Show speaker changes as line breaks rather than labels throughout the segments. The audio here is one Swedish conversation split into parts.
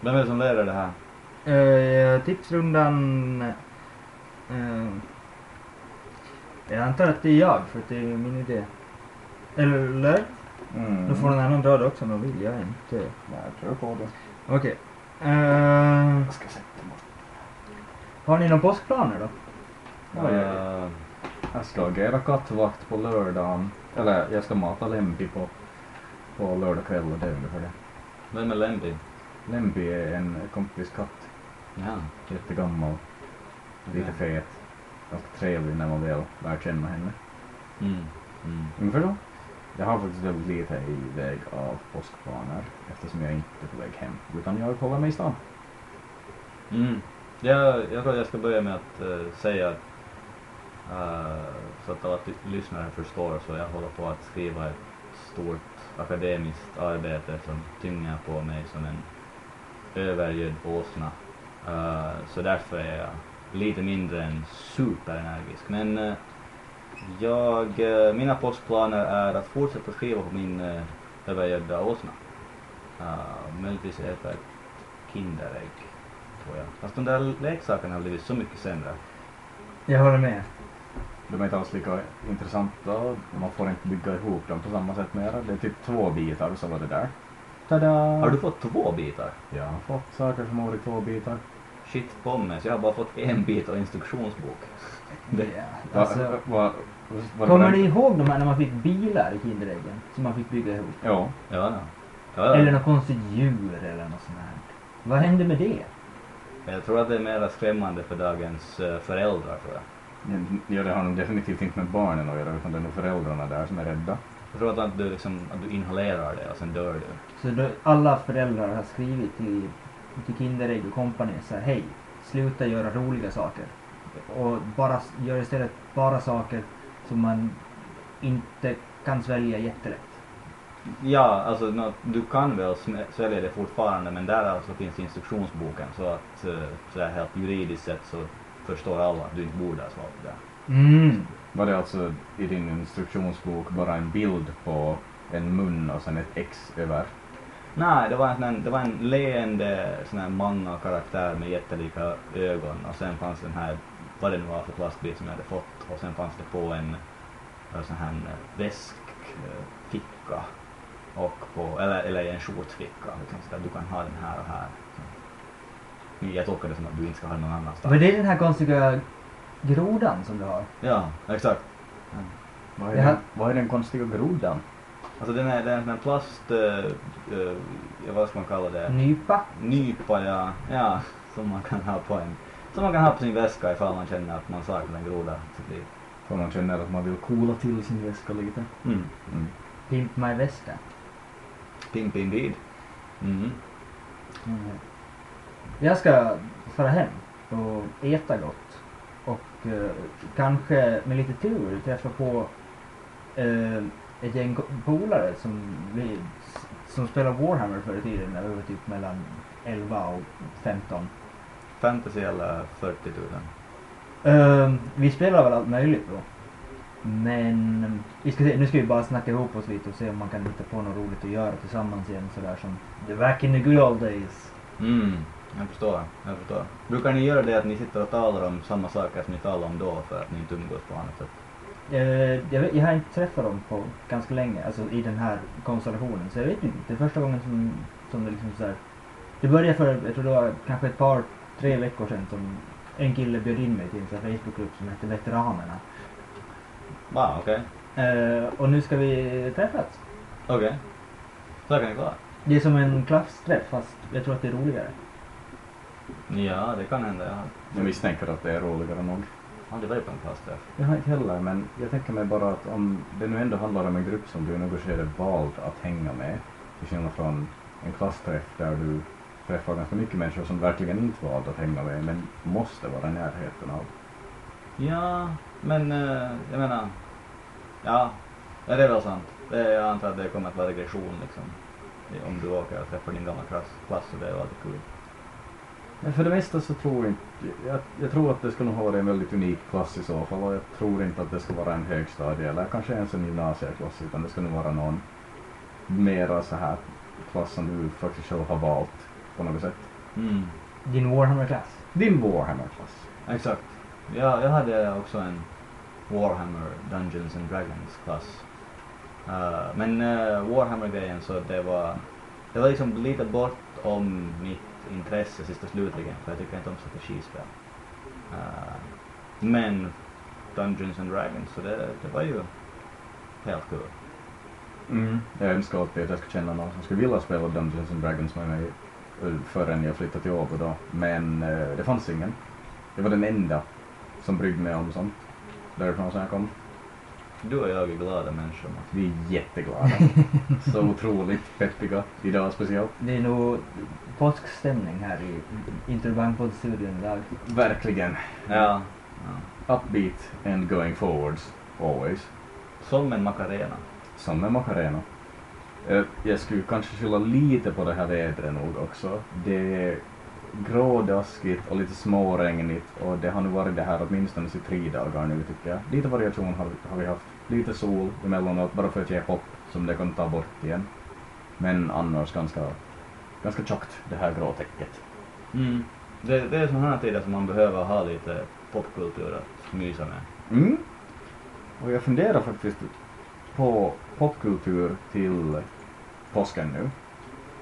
Vem är det som leder det här?
Uh, tipsrundan... eh, jag antar att det är jag, för att det är min idé. Eller?
Mm.
Då får någon annan dra det också om de vill. Jag inte...
Nej, jag tror på det.
Okej. Eh,
Jag ska sätta bort.
har ni några påskplaner då?
Eh,
Jag ska agera kattvakt på lördagen. Eller jag ska mata Lempi på, på lördag kväll och det är ungefär det.
vem är Lemby?
Är en kompis katt.
Ja.
Jättegammal. Lite
Ja.
fet. Ganska trevlig när man väl lär känna henne.
Mm. Mm.
Ungefär så. Jag har faktiskt väldigt lite i väg av påskplaner eftersom jag inte är på väg hem. Utan jag håller mig i stan.
Mm. Jag, jag tror jag ska börja med att eh, säga eh, så att alla lyssnare förstår så jag håller på att skriva ett stort akademiskt arbete som tynger på mig som en övergödd åsna. Eh, så därför är jag lite mindre än superenergisk. Men eh, jag, eh, mina påskplaner är att fortsätta skriva på min uh, övergödda åsna. Uh, möjligtvis äta ett Kinderägg tror jag. Fast de där leksakerna har blivit så mycket sämre.
Jag håller med.
De är inte alls lika intressanta. Man får inte bygga ihop dem på samma sätt mera. Det är typ två bitar så var det där. Tada!
Har du fått två bitar?
Jag har fått saker som har varit två bitar.
Shit pommes, jag har bara fått en bit av instruktionsbok. Det-
Ja,
Va,
alltså,
va, va,
kommer ni ihåg de här när man fick bilar i Kinderäggen? Som man fick bygga ihop?
Ja.
Ja, ja. ja,
Eller något konstigt djur eller något sånt här. Vad hände med det?
Jag tror att det är mer skrämmande för dagens eh, föräldrar tror jag.
Ja, det har nog definitivt inte med barnen att göra utan det är nog föräldrarna där som är rädda.
Jag tror att du, liksom, att du inhalerar det och sen dör du.
Så då, alla föräldrar har skrivit till, till Kinderägg och kompani så här, hej, sluta göra roliga saker. Och bara, gör istället bara saker som man inte kan svälja jättelätt.
Ja, alltså nå, du kan väl svälja det fortfarande men där alltså finns instruktionsboken så att eh, så här helt juridiskt sett så förstår alla att du inte borde ha svalt det.
Mm.
Var det alltså i din instruktionsbok bara en bild på en mun och sen ett X över?
Nej, det var en, sån här- det var en leende sån här manga-karaktär med jättelika ögon och sen fanns den här, vad det nu var för plastbit som jag hade fått och sen fanns det på en, en sån här väskficka och på, eller, eller i en skjortficka liksom, så att du kan ha den här och här. Jag tolkar det som att du inte ska ha den någon annanstans.
Var det den här konstiga grodan som du har?
Ja, exakt.
Vad är, den, vad är den konstiga grodan?
Alltså den är, den är en sån här plast, uh, ja, vad ska man kalla det?
Nypa?
nypa ja, ja, som man kan ha på en, som man kan ha på sin väska ifall man känner att man saknar en groda i sitt liv.
För man känner att man vill coola till sin väska lite.
Mm.
Mm.
Pimp my väska.
Pimp indeed. Mm.
Mm. Jag ska fara hem och äta gott. Och eh, kanske med lite tur träffa på eh, ett gäng polare som, vi, som spelar Warhammer förr i tiden när vi var typ mellan 11 och 15.
Fantasy eller 40 000.
Eh, vi spelar väl allt möjligt då. Men vi ska se, nu ska vi bara snacka ihop oss lite och se om man kan hitta på något roligt att göra tillsammans igen sådär som the back in the good old days.
Mm. Jag förstår, jag förstår. Brukar ni göra det att ni sitter och talar om samma saker som ni talade om då för att ni inte umgås på annat sätt?
Eh, jag, jag har inte träffat dem på ganska länge, alltså i den här konstellationen. Så jag vet inte, det är första gången som, som det liksom så här. Det började för, jag tror det var kanske ett par, tre veckor sedan som en kille bjöd in mig till en Facebookgrupp som hette Veteranerna.
Va, okej.
Eh, och nu ska vi träffas.
Okej. Så kan ni klara.
Det är som en klassträff fast jag tror att det är roligare.
Ja, det kan hända. Jag har
Jag misstänker att det är roligare nog.
aldrig varit på en klassträff.
Jag har inte heller, men jag tänker mig bara att om det nu ändå handlar om en grupp som du i något skede valt att hänga med, till skillnad från en klassträff där du träffar ganska mycket människor som verkligen inte valt att hänga med, men måste vara i närheten av.
Ja, men eh, jag menar, ja, ja, det är väl sant. Det, jag antar att det kommer att vara regression liksom. Om du åker och träffar din gamla klass, klass så det är alltid kul.
Men för det mesta så tror jag inte, jag, jag tror att det ska nog vara en väldigt unik klass i så fall och jag tror inte att det ska vara en högstadie eller kanske ens en gymnasieklass utan det ska nog vara någon mera så här klass som du faktiskt själv har valt på något sätt.
Mm.
Din Warhammer-klass.
Din Warhammer-klass.
Exakt. Ja, jag hade också en Warhammer Dungeons and Dragons klass. Uh, men uh, Warhammer-grejen så det var, det var liksom lite bortom mitt intresse sist och slutligen för jag tycker inte om strategispel. Uh, men Dungeons and Dragons så det, det var ju helt kul.
Mm. Jag önskar alltid att jag skulle känna någon som skulle vilja spela Dungeons and Dragons med mig eh, förrän jag flyttade till Åbo då. Men eh, det fanns ingen. Jag var den enda som brydde mig om sånt. Därifrån som jag kom.
Du och jag är glada människor. Mats.
Vi är jätteglada. Så otroligt peppiga idag speciellt.
Det är nog påskstämning här i Interbankpodd-studion idag.
Verkligen.
Ja. ja.
Upbeat and going forwards always.
Som en Macarena.
Som med Macarena. Eh, Jag skulle kanske skylla lite på det här vädret nog också. Det är grådaskigt och lite småregnigt och det har nu varit det här åtminstone i tre dagar nu tycker jag. Lite variation har, har vi haft. Lite sol emellanåt bara för att ge hopp som det kan ta bort igen. Men annars ganska, ganska tjockt det här gråtäcket.
Mm. Det, det är sådana här tider som man behöver ha lite popkultur att mysa med.
Mm. Och jag funderar faktiskt på popkultur till påsken nu.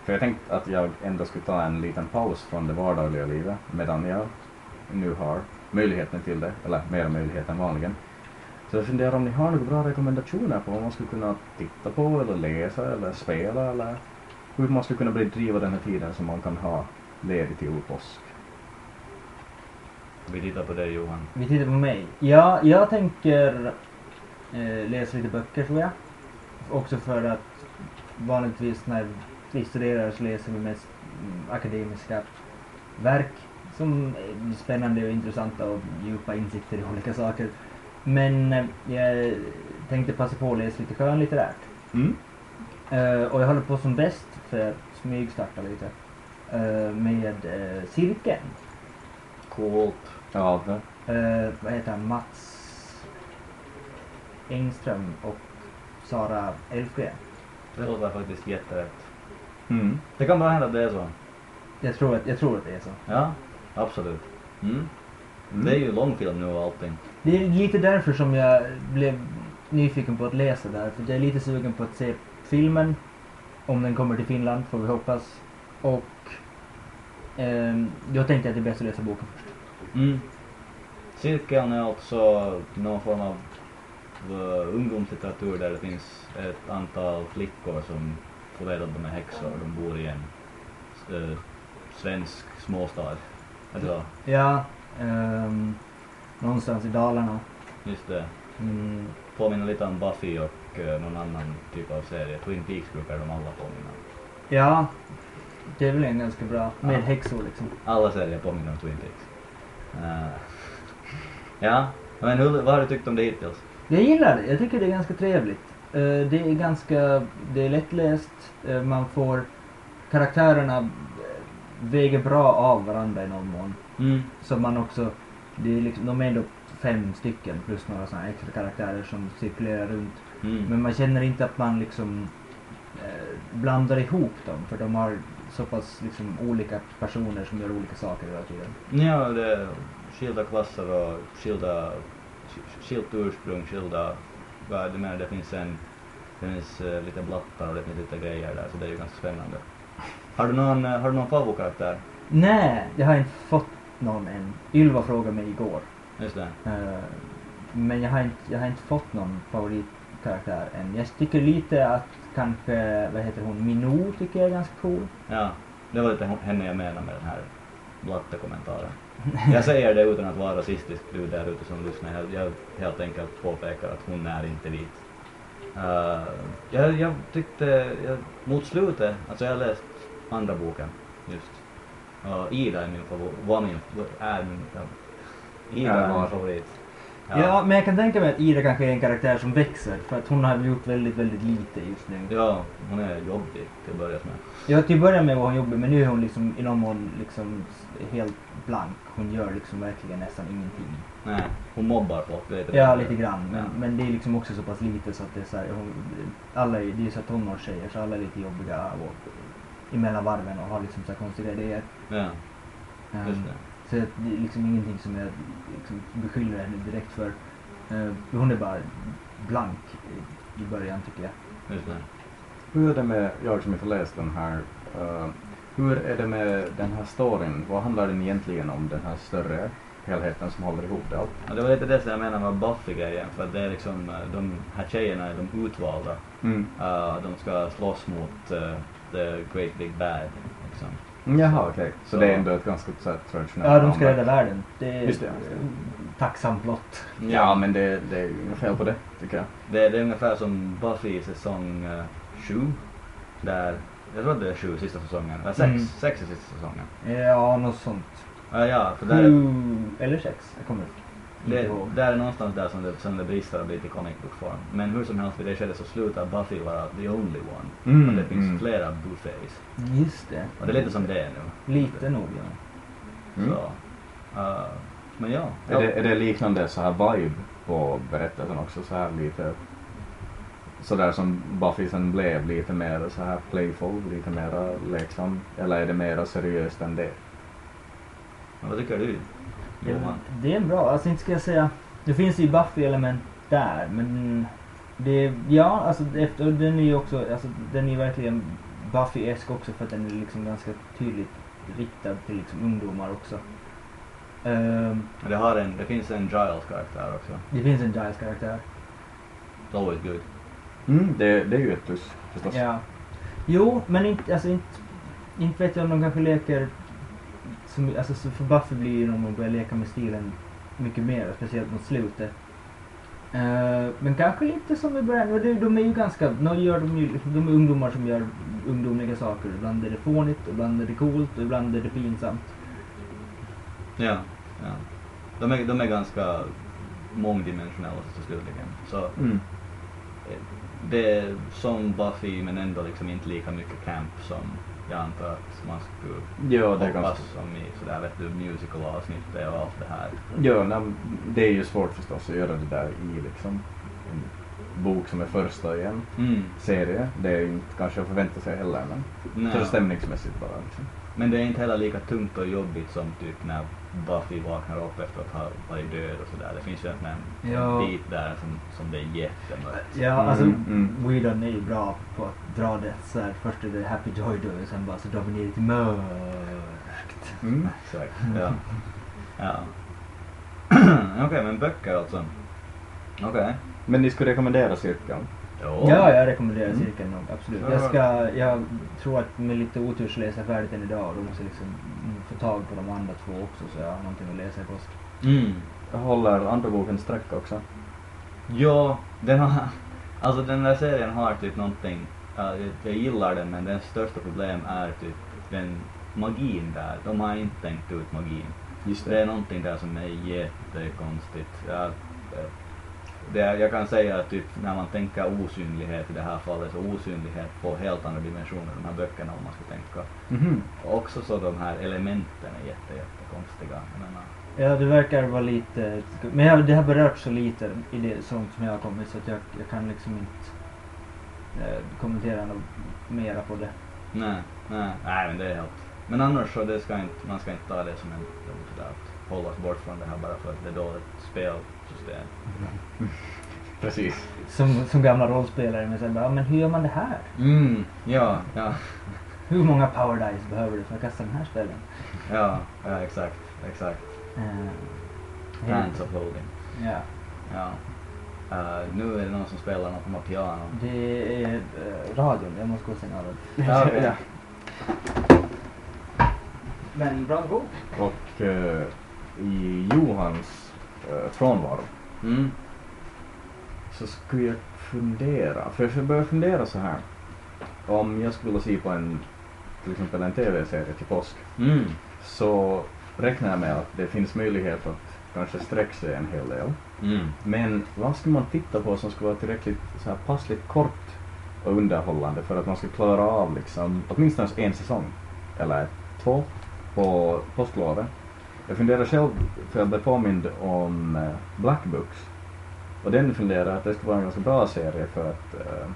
För jag tänkte att jag ändå skulle ta en liten paus från det vardagliga livet medan jag nu har möjligheten till det, eller mer möjlighet än vanligen. Så jag funderar om ni har några bra rekommendationer på vad man skulle kunna titta på eller läsa eller spela eller hur man skulle kunna bedriva den här tiden som man kan ha ledig till påsk.
Vi tittar på dig Johan.
Vi tittar på mig. Ja, jag tänker eh, läsa lite böcker tror jag. Också för att vanligtvis när vi studerar så läser vi mest mm, akademiska verk som är spännande och intressanta och djupa insikter i olika saker. Men eh, jag tänkte passa på att läsa lite skönlitterärt.
Mm.
Eh, och jag håller på som bäst för att smygstarta lite eh, med uh, Cirkeln.
Coolt.
Ja.
Eh, vad heter han? Mats Engström och Sara Elfgren.
Det låter faktiskt jätterätt.
Mm.
Det kan bara hända att det är så.
Jag tror att, jag tror att det är så.
Ja, absolut. Mm.
Mm.
Det är ju långfilm nu och allting.
Det är lite därför som jag blev nyfiken på att läsa det här. För jag är lite sugen på att se filmen. Om den kommer till Finland, får vi hoppas. Och ehm, då tänkte jag att det är bäst att läsa boken först.
Mm. Cirkeln är alltså någon form av uh, ungdomslitteratur där det finns ett antal flickor som får veta att de är häxor. De bor i en uh, svensk småstad. Alltså,
Ja, ehm, någonstans i Dalarna.
just det.
Mm,
Påminner lite om Buffy och uh, någon annan typ av serie. Twin Peaks brukar de alla påminna.
ja, det är väl en ganska bra. Med
Ja.
häxor liksom.
Alla serier påminner om Twin Peaks. Uh, ja, men hur, vad har du tyckt om det hittills?
Jag gillar det. Jag tycker det är ganska trevligt. Eh, det är ganska, det är lättläst. Eh, man får, karaktärerna eh, väger bra av varandra i någon mån.
Mm.
Så man också, det är liksom, de är ändå fem stycken plus några sådana extra karaktärer som cirkulerar runt.
Mm.
Men man känner inte att man liksom eh, blandar ihop dem för de har så pass liksom olika personer som gör olika saker hela tiden.
Ja, det är skilda klasser och skilda, sk- skilt ursprung, skilda, du menar, det finns en, det finns eh, lite blattar och det finns lite grejer där så det är ju ganska spännande. Har du någon, eh, har du någon favoritkaraktär?
Nej, jag har inte fått någon än. Ylva frågade mig igår.
Just det.
Eh, men jag har, inte, jag har inte fått någon favoritkaraktär än. Jag tycker lite att kanske, vad heter hon, Minou tycker jag är ganska cool.
Ja, det var lite henne jag menade med den här blatte-kommentaren. Jag säger det utan att vara rasistisk, du där ute som lyssnar. Jag, jag helt enkelt påpekar att hon är inte vit. Uh, jag, jag tyckte, jag, mot slutet, alltså jag har läst andra boken just. Och Ida är min favorit, var min, är min, ja. Ida
Ja,
är
var.
favorit.
Ja. men jag kan tänka mig att Ida kanske är en karaktär som växer för att hon har gjort väldigt, väldigt lite just nu.
Ja, hon är jobbig till att börja med.
Ja, till att börja med var hon jobbig men nu är hon liksom i någon mån liksom helt blank. Hon gör liksom verkligen nästan ingenting.
Nej, hon mobbar folk. Vet du
Ja, lite grann. Men,
Ja.
men det är liksom också så pass lite så att det är så här, hon, alla är, det är så tonårstjejer så alla är lite jobbiga och emellan varven och har liksom så här konstiga idéer.
Ja,
Ehm,
just det.
Så att det är liksom ingenting som jag liksom beskyller henne direkt för. Eh, hon är bara blank i- i början tycker jag.
Just det.
Hur är det med, jag som inte läst den här, eh, hur är det med den här storyn? Vad handlar den egentligen om, den här större helheten som håller ihop det allt?
Ja, det var lite det som jag menade med Buffy-grejen, för att det är liksom, eh, de här tjejerna är de utvalda.
Mm.
Uh, de ska slåss mot uh, the great big bad. Liksom.
Jaha, okej. Så,
Så-
det är ändå ett ganska så här, traditionellt
Ja, de ska rädda världen. Det är
Just det.
eh, tacksamt lott.
Ja, men det, det är inget fel på det, tycker jag.
Det, det är ungefär som Buffy i säsong 7. där, jag tror att det är sju sista säsongen, eller sex,
Mm.
sex i sista säsongen.
Ja, något sånt.
Ja, ja, för där är,
Sju eller sex, jag kommer inte
det, där är någonstans där som det, som det brister och blir till comic book form. Men hur som helst vid det skedet så slutar Buffy vara the only one.
Mm,
och det finns
mm.
flera Buffys.
Just det.
Och det är lite som det är nu.
Lite nog ja.
Mm.
Så, uh, men ja.
Är, det, är det liknande så här vibe på berättelsen också? Så här lite sådär som Buffy sen blev, lite mer så här playful, lite mer leksam? Eller är det mer seriöst än det?
Men vad tycker du?
Det,
Johan?
det är en bra, alltså inte ska jag säga, det finns ju Buffy-element där men det, ja alltså efter, den är ju också, alltså den är ju verkligen Buffy-esk också för att den är liksom ganska tydligt riktad till liksom ungdomar också. Ehm,
Det, har en, det finns en Giles karaktär också.
det finns en Giles-karaktär.
It's always good.
Mm, det, det är ju ett plus förstås.
Ja. Jo, men inte, alltså inte, inte vet jag om de kanske leker, som, alltså så för Buffy blir ju när de börjar leka med stilen mycket mer, speciellt mot slutet. Eh, men kanske lite som i början, och det- de är ju ganska, nu gör de ju, de är ungdomar som gör ungdomliga saker. Ibland är det fånigt, ibland är det coolt och ibland är det pinsamt.
Ja, ja. De är, de är ganska mångdimensionella till slutligen. Så
Mm.
eh, det är som Buffy men ändå liksom inte lika mycket camp som jag antar man skulle
Ja, det
hoppas som i sådär vet du musical-avsnittet och allt det här.
Ja, nej, det är ju svårt förstås att göra det där i liksom en bok som är första i en
Mm.
serie. Det är inte kanske att förvänta sig heller, men för stämningsmässigt bara liksom.
Men det är inte heller lika tungt och jobbigt som typ när Buffy vaknar upp efter att ha varit död och sådär. Det finns ju en
Ja.
bit där som, som det är jättemörkt.
Ja,
Mm,
alltså
mm.
Whedon är ju bra på att dra det så här. Först är det Happy Joy Joy och sen bara så drar vi ner till mörkt.
Mm.
Exakt, ja. ja. Okej, men böcker alltså. Okej.
Men ni skulle rekommendera cirkeln?
Jo.
Ja, jag rekommenderar
Mm.
cirkeln nog, absolut.
Ja.
Jag ska, jag tror att med lite otur så läser jag färdigt den idag och då måste jag liksom få tag på de andra två också så jag har någonting att läsa i påsk.
Mm.
Jag håller andra boken sträck också.
Ja, den har... Alltså den där serien har typ någonting... ja, jag, gillar den men den största problem är typ den magin där. De har inte tänkt ut magin.
Just
Det är någonting där som är jättekonstigt. Jag, det, jag kan säga att typ när man tänker osynlighet i det här fallet så osynlighet får helt andra dimensioner de här böckerna om man ska tänka.
Mhm.
Och också så de här elementen är jätte, jättekonstiga.
Ja, det verkar vara lite... Men jag, det har berört så lite i det sånt som jag har kommit så att jag, jag kan liksom inte eh, kommentera något mera på det.
nej, nej, nej men det är helt... Men annars så det ska inte, man ska inte ta det som en sådär att hålla sig bort från det här bara för att det är dåligt spelsystem.
Precis.
Som, som gamla rollspelare men sen bara, "Ja, men hur gör man det här?
Mm, ja, ja,
Hur många power dice behöver du för att kasta den här spelen?
ja, ja exakt, exakt.
Eh,
Hands of holding.
Ja.
Ja. Eh, nu är det någon som spelar något på piano.
Det är eh, radion, jag måste gå och stänga av den.
Ja, okej.
Ja.
Men bra bok.
Och eh, i Johans eh, frånvaro
Mm.
så skulle jag fundera, för jag börjar fundera så här. Om jag skulle vilja se på en, till exempel en TV-serie till påsk,
Mm.
så räknar jag med att det finns möjlighet att kanske sträcka sig en hel del.
Mm.
Men vad ska man titta på som ska vara tillräckligt så här passligt kort och underhållande för att man ska klara av liksom åtminstone en säsong eller två på påsklovet? Jag funderar själv, för jag blev påmind om eh, Black Books och den funderar jag att det skulle vara en ganska bra serie för att, eh,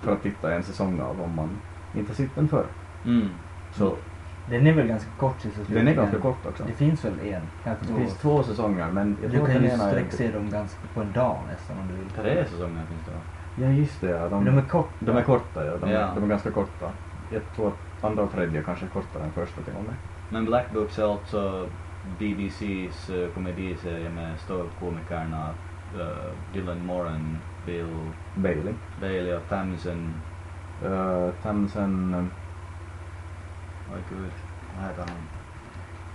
för att titta en säsong av om man inte har sett den förr.
Mm.
Så
Den är väl ganska kort till slut.
den är ganska kort också.
Det finns väl en, kanske
Det
två.
finns två säsonger men jag
Du
tror att
kan ju sträckse dem ganska på en dag nästan om du vill.
Tre säsonger finns det va?
Ja just det, ja. De,
de är korta.
de är korta ja. De,
Ja.
de är ganska korta. Jag tror att andra och tredje kanske är kortare än första till och med.
Men Black Books är alltså BBCs uh, komediserie med ståuppkomikerna uh, Dylan Moran, Bill
Bailey.
Bailey och Tamsen.
Uh, Tamsen... Uh,
Oj gud, vad heter han?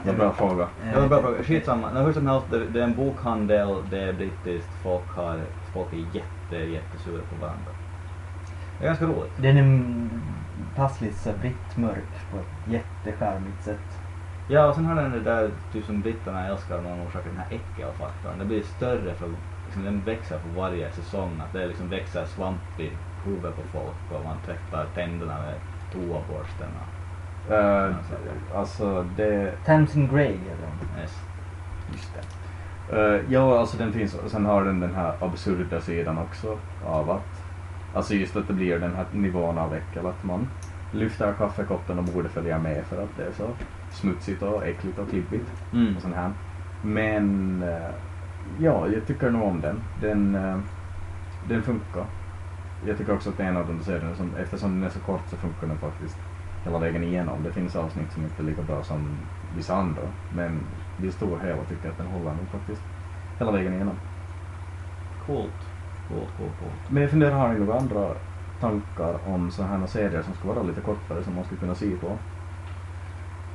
det är en bra fråga.
Eh,
Det var en bra fråga. Skitsamma. Hur som helst, det, det är en bokhandel, det är brittiskt, folk, har, folk är jätte, jättesura på varandra. Det är ganska roligt.
Den är passligt så brittmörk på ett jättecharmigt sätt.
Ja, och sen har den det där typ som britterna älskar av någon orsak, den här äckelfaktorn. Det blir större för, liksom, den växer för varje säsong. Att det liksom växer svamp i huvudet på folk och man tvättar tänderna med toaborsten. och-
Uh, alltså det...
Tamsin Grey heter den.
Yes.
Just det. Eh, ja, alltså den finns, och sen har den den här absurda sidan också av att, alltså just att det blir den här nivån av äckel att man lyfter kaffekoppen och borde följa med för att det är så smutsigt och äckligt och klibbigt
Mm.
och sånt här. Men eh, ja, jag tycker nog om den. Den, eh, den funkar. Jag tycker också att det är en av de serierna som, eftersom den är så kort så funkar den faktiskt hela vägen igenom. Det finns avsnitt som inte är lika bra som vissa andra. Men det stora hela tycker jag att den håller nog faktiskt hela vägen igenom.
Coolt. Coolt, coolt, coolt.
Men jag funderar, har ni några andra tankar om sådana här serier som ska vara lite kortare som man skulle kunna se på?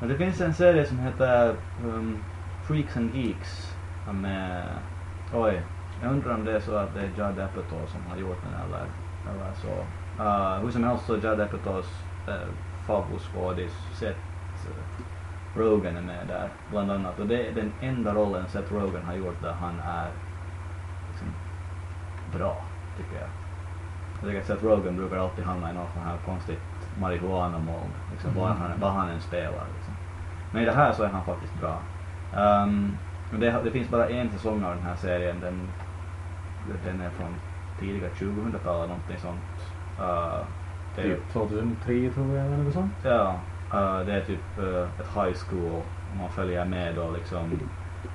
Men det finns en serie som heter um, Freaks and Geeks med, oj, jag undrar om det är så att det är Judd Apatow som har gjort den eller, eller så. Uh, hur som helst så Judd Apatows uh, favoritskådis Seth uh, Rogen är med där bland annat och det är den enda rollen Seth Rogen har gjort där han är liksom, bra tycker jag. Jag tycker att Seth Rogen brukar alltid hamna i något sånt här konstigt marijuana-moln, liksom, vad, han, vad han än spelar. Liksom. Men i det här så är han faktiskt bra. Um, det, det finns bara en säsong av den här serien, den, den är från tidiga 2000-talet, någonting sånt. Uh, det är,
Typ 2003 tror jag eller något sånt.
Ja, eh, det är typ eh, ett high school och man följer med då liksom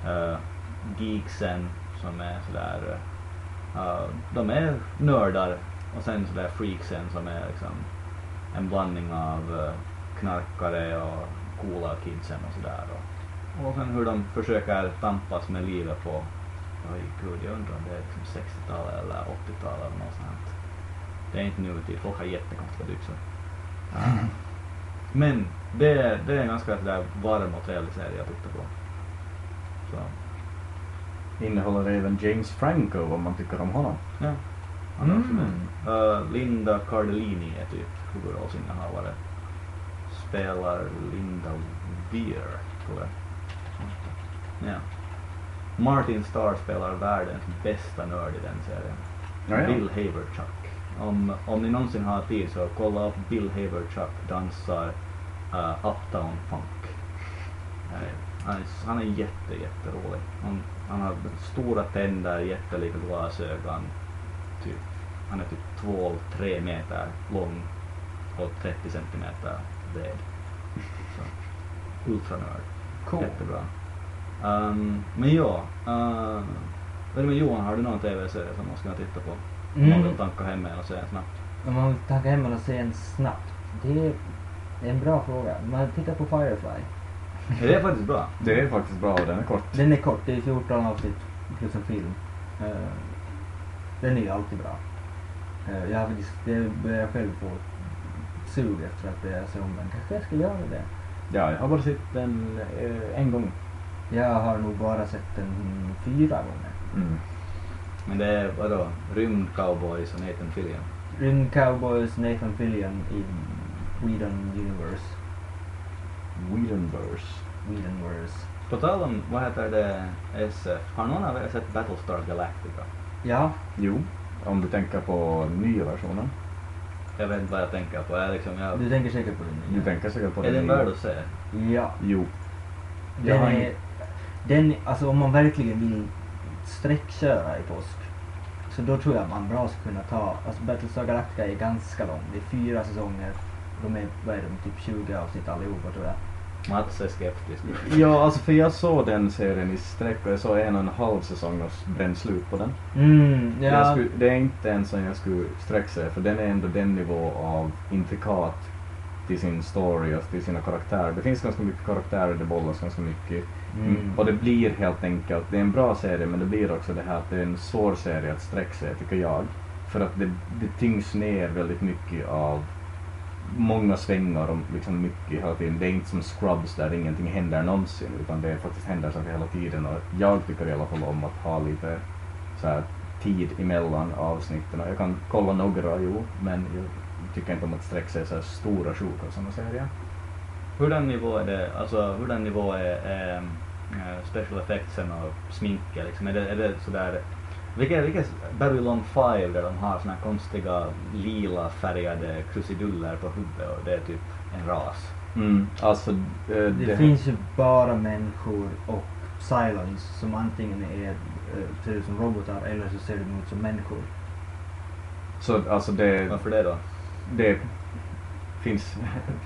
uh, geeksen som är sådär, uh, de är nördar och sen sådär freaksen som är liksom en blandning av uh, knarkare och coola kidsen och sådär. Och, och sen hur de försöker tampas med livet på, oj gud jag undrar om det är liksom 60-talet eller 80-talet eller något sånt. Det är inte nutid, folk har jättekonstiga byxor. Men det, det är en ganska sådär varm och trevlig serie att titta på. Så,
Innehåller även James Franco om man tycker om honom.
ja. Han är också
Mm.
Uh, Linda Cardellini är typ huvudrollsinnehavare. Spelar Linda Weir, tror jag. Ja. Martin Starr spelar världens bästa nörd i den serien. Bill Haverchuck. Om, om ni någonsin har tid så kolla upp Bill Haverchuck dansar uh, Uptown Funk. Han är, han är jätte, jätterolig. Han, han har stora tänder, jättelika glasögon. Typ, han är typ 2-3 meter lång och 30 centimeter bred. Så, ultranörd.
Cool.
Jättebra. Um, men ja, uh, är det med Johan, har du någon tv-serie som man ska titta på? Om man
Mm.
vill tanka hem och se en snabbt.
Om man vill tanka hem och se en snabbt. Det är en bra fråga. Man tittar på Firefly.
Det är faktiskt bra.
Det är faktiskt bra och den är kort.
Den är kort, det är 14 avsnitt plus en film. Eh, den är ju alltid bra. Eh, jag har faktiskt, det börjar jag själv få sug efter att börja den. Kanske jag ska göra det.
Ja, jag har bara sett den eh, en gång.
Jag har nog bara sett den fyra gånger.
Mm.
Men det är vadå? Rymdcowboys och Nathan Fillion.
Rymd Cowboys, Nathan Fillion i Whedon Universe.
Whedonverse.
Whedonverse.
På tal om, vad heter det, SF. Har någon av er sett Battlestar Galactica?
Ja,
Jo, om du tänker på nya versionen.
Jag vet inte vad jag tänker på. Jag liksom, jag,
du tänker säkert på den
Du
nya.
tänker säkert på
är den värd att se?
Ja.
Jo.
Den
har
är, den, alltså om man verkligen vill sträckköra i påsk så då tror jag man bra ska kunna ta, alltså Battlestar Galactica är ganska lång, det är fyra säsonger de är, vad är de, typ 20 avsnitt allihopa tror jag.
Mats är skeptisk.
Ja, alltså för jag såg den serien i sträck och jag såg en och en halv säsong och brände slut på den.
Mm,
Jag
ja.
skulle, det är inte en som jag skulle sträcka sig för den är ändå den nivå av intrikat till sin story och till sina karaktärer. Det finns ganska mycket karaktärer, det bollas ganska mycket.
Mm.
Och det blir helt enkelt, det är en bra serie men det blir också det här att det är en svår serie att sträcka sig tycker jag. För att det, det tyngs ner väldigt mycket av många svängar och liksom mycket hela tiden. Det är inte som Scrubs där ingenting händer någonsin utan det faktiskt händer saker hela tiden och jag tycker i alla fall om att ha lite så här tid emellan avsnitten. Jag kan kolla några, jo, men jag tycker inte om att sträcka sig så här stora sjok av sådana serier.
Hurdan nivå är det, alltså hurdan nivå är, är special effectsen och sminket liksom? Är det, är det sådär, vilka, vilka Babylon 5 där de har såna här konstiga lila färgade krusiduller på huvudet och det är typ en ras?
Mm, alltså eh,
Det,
det,
finns ju bara människor och Cylons som antingen är, eh, ser ut som robotar eller så ser de ut som människor.
så alltså det,
Varför det då?
det finns,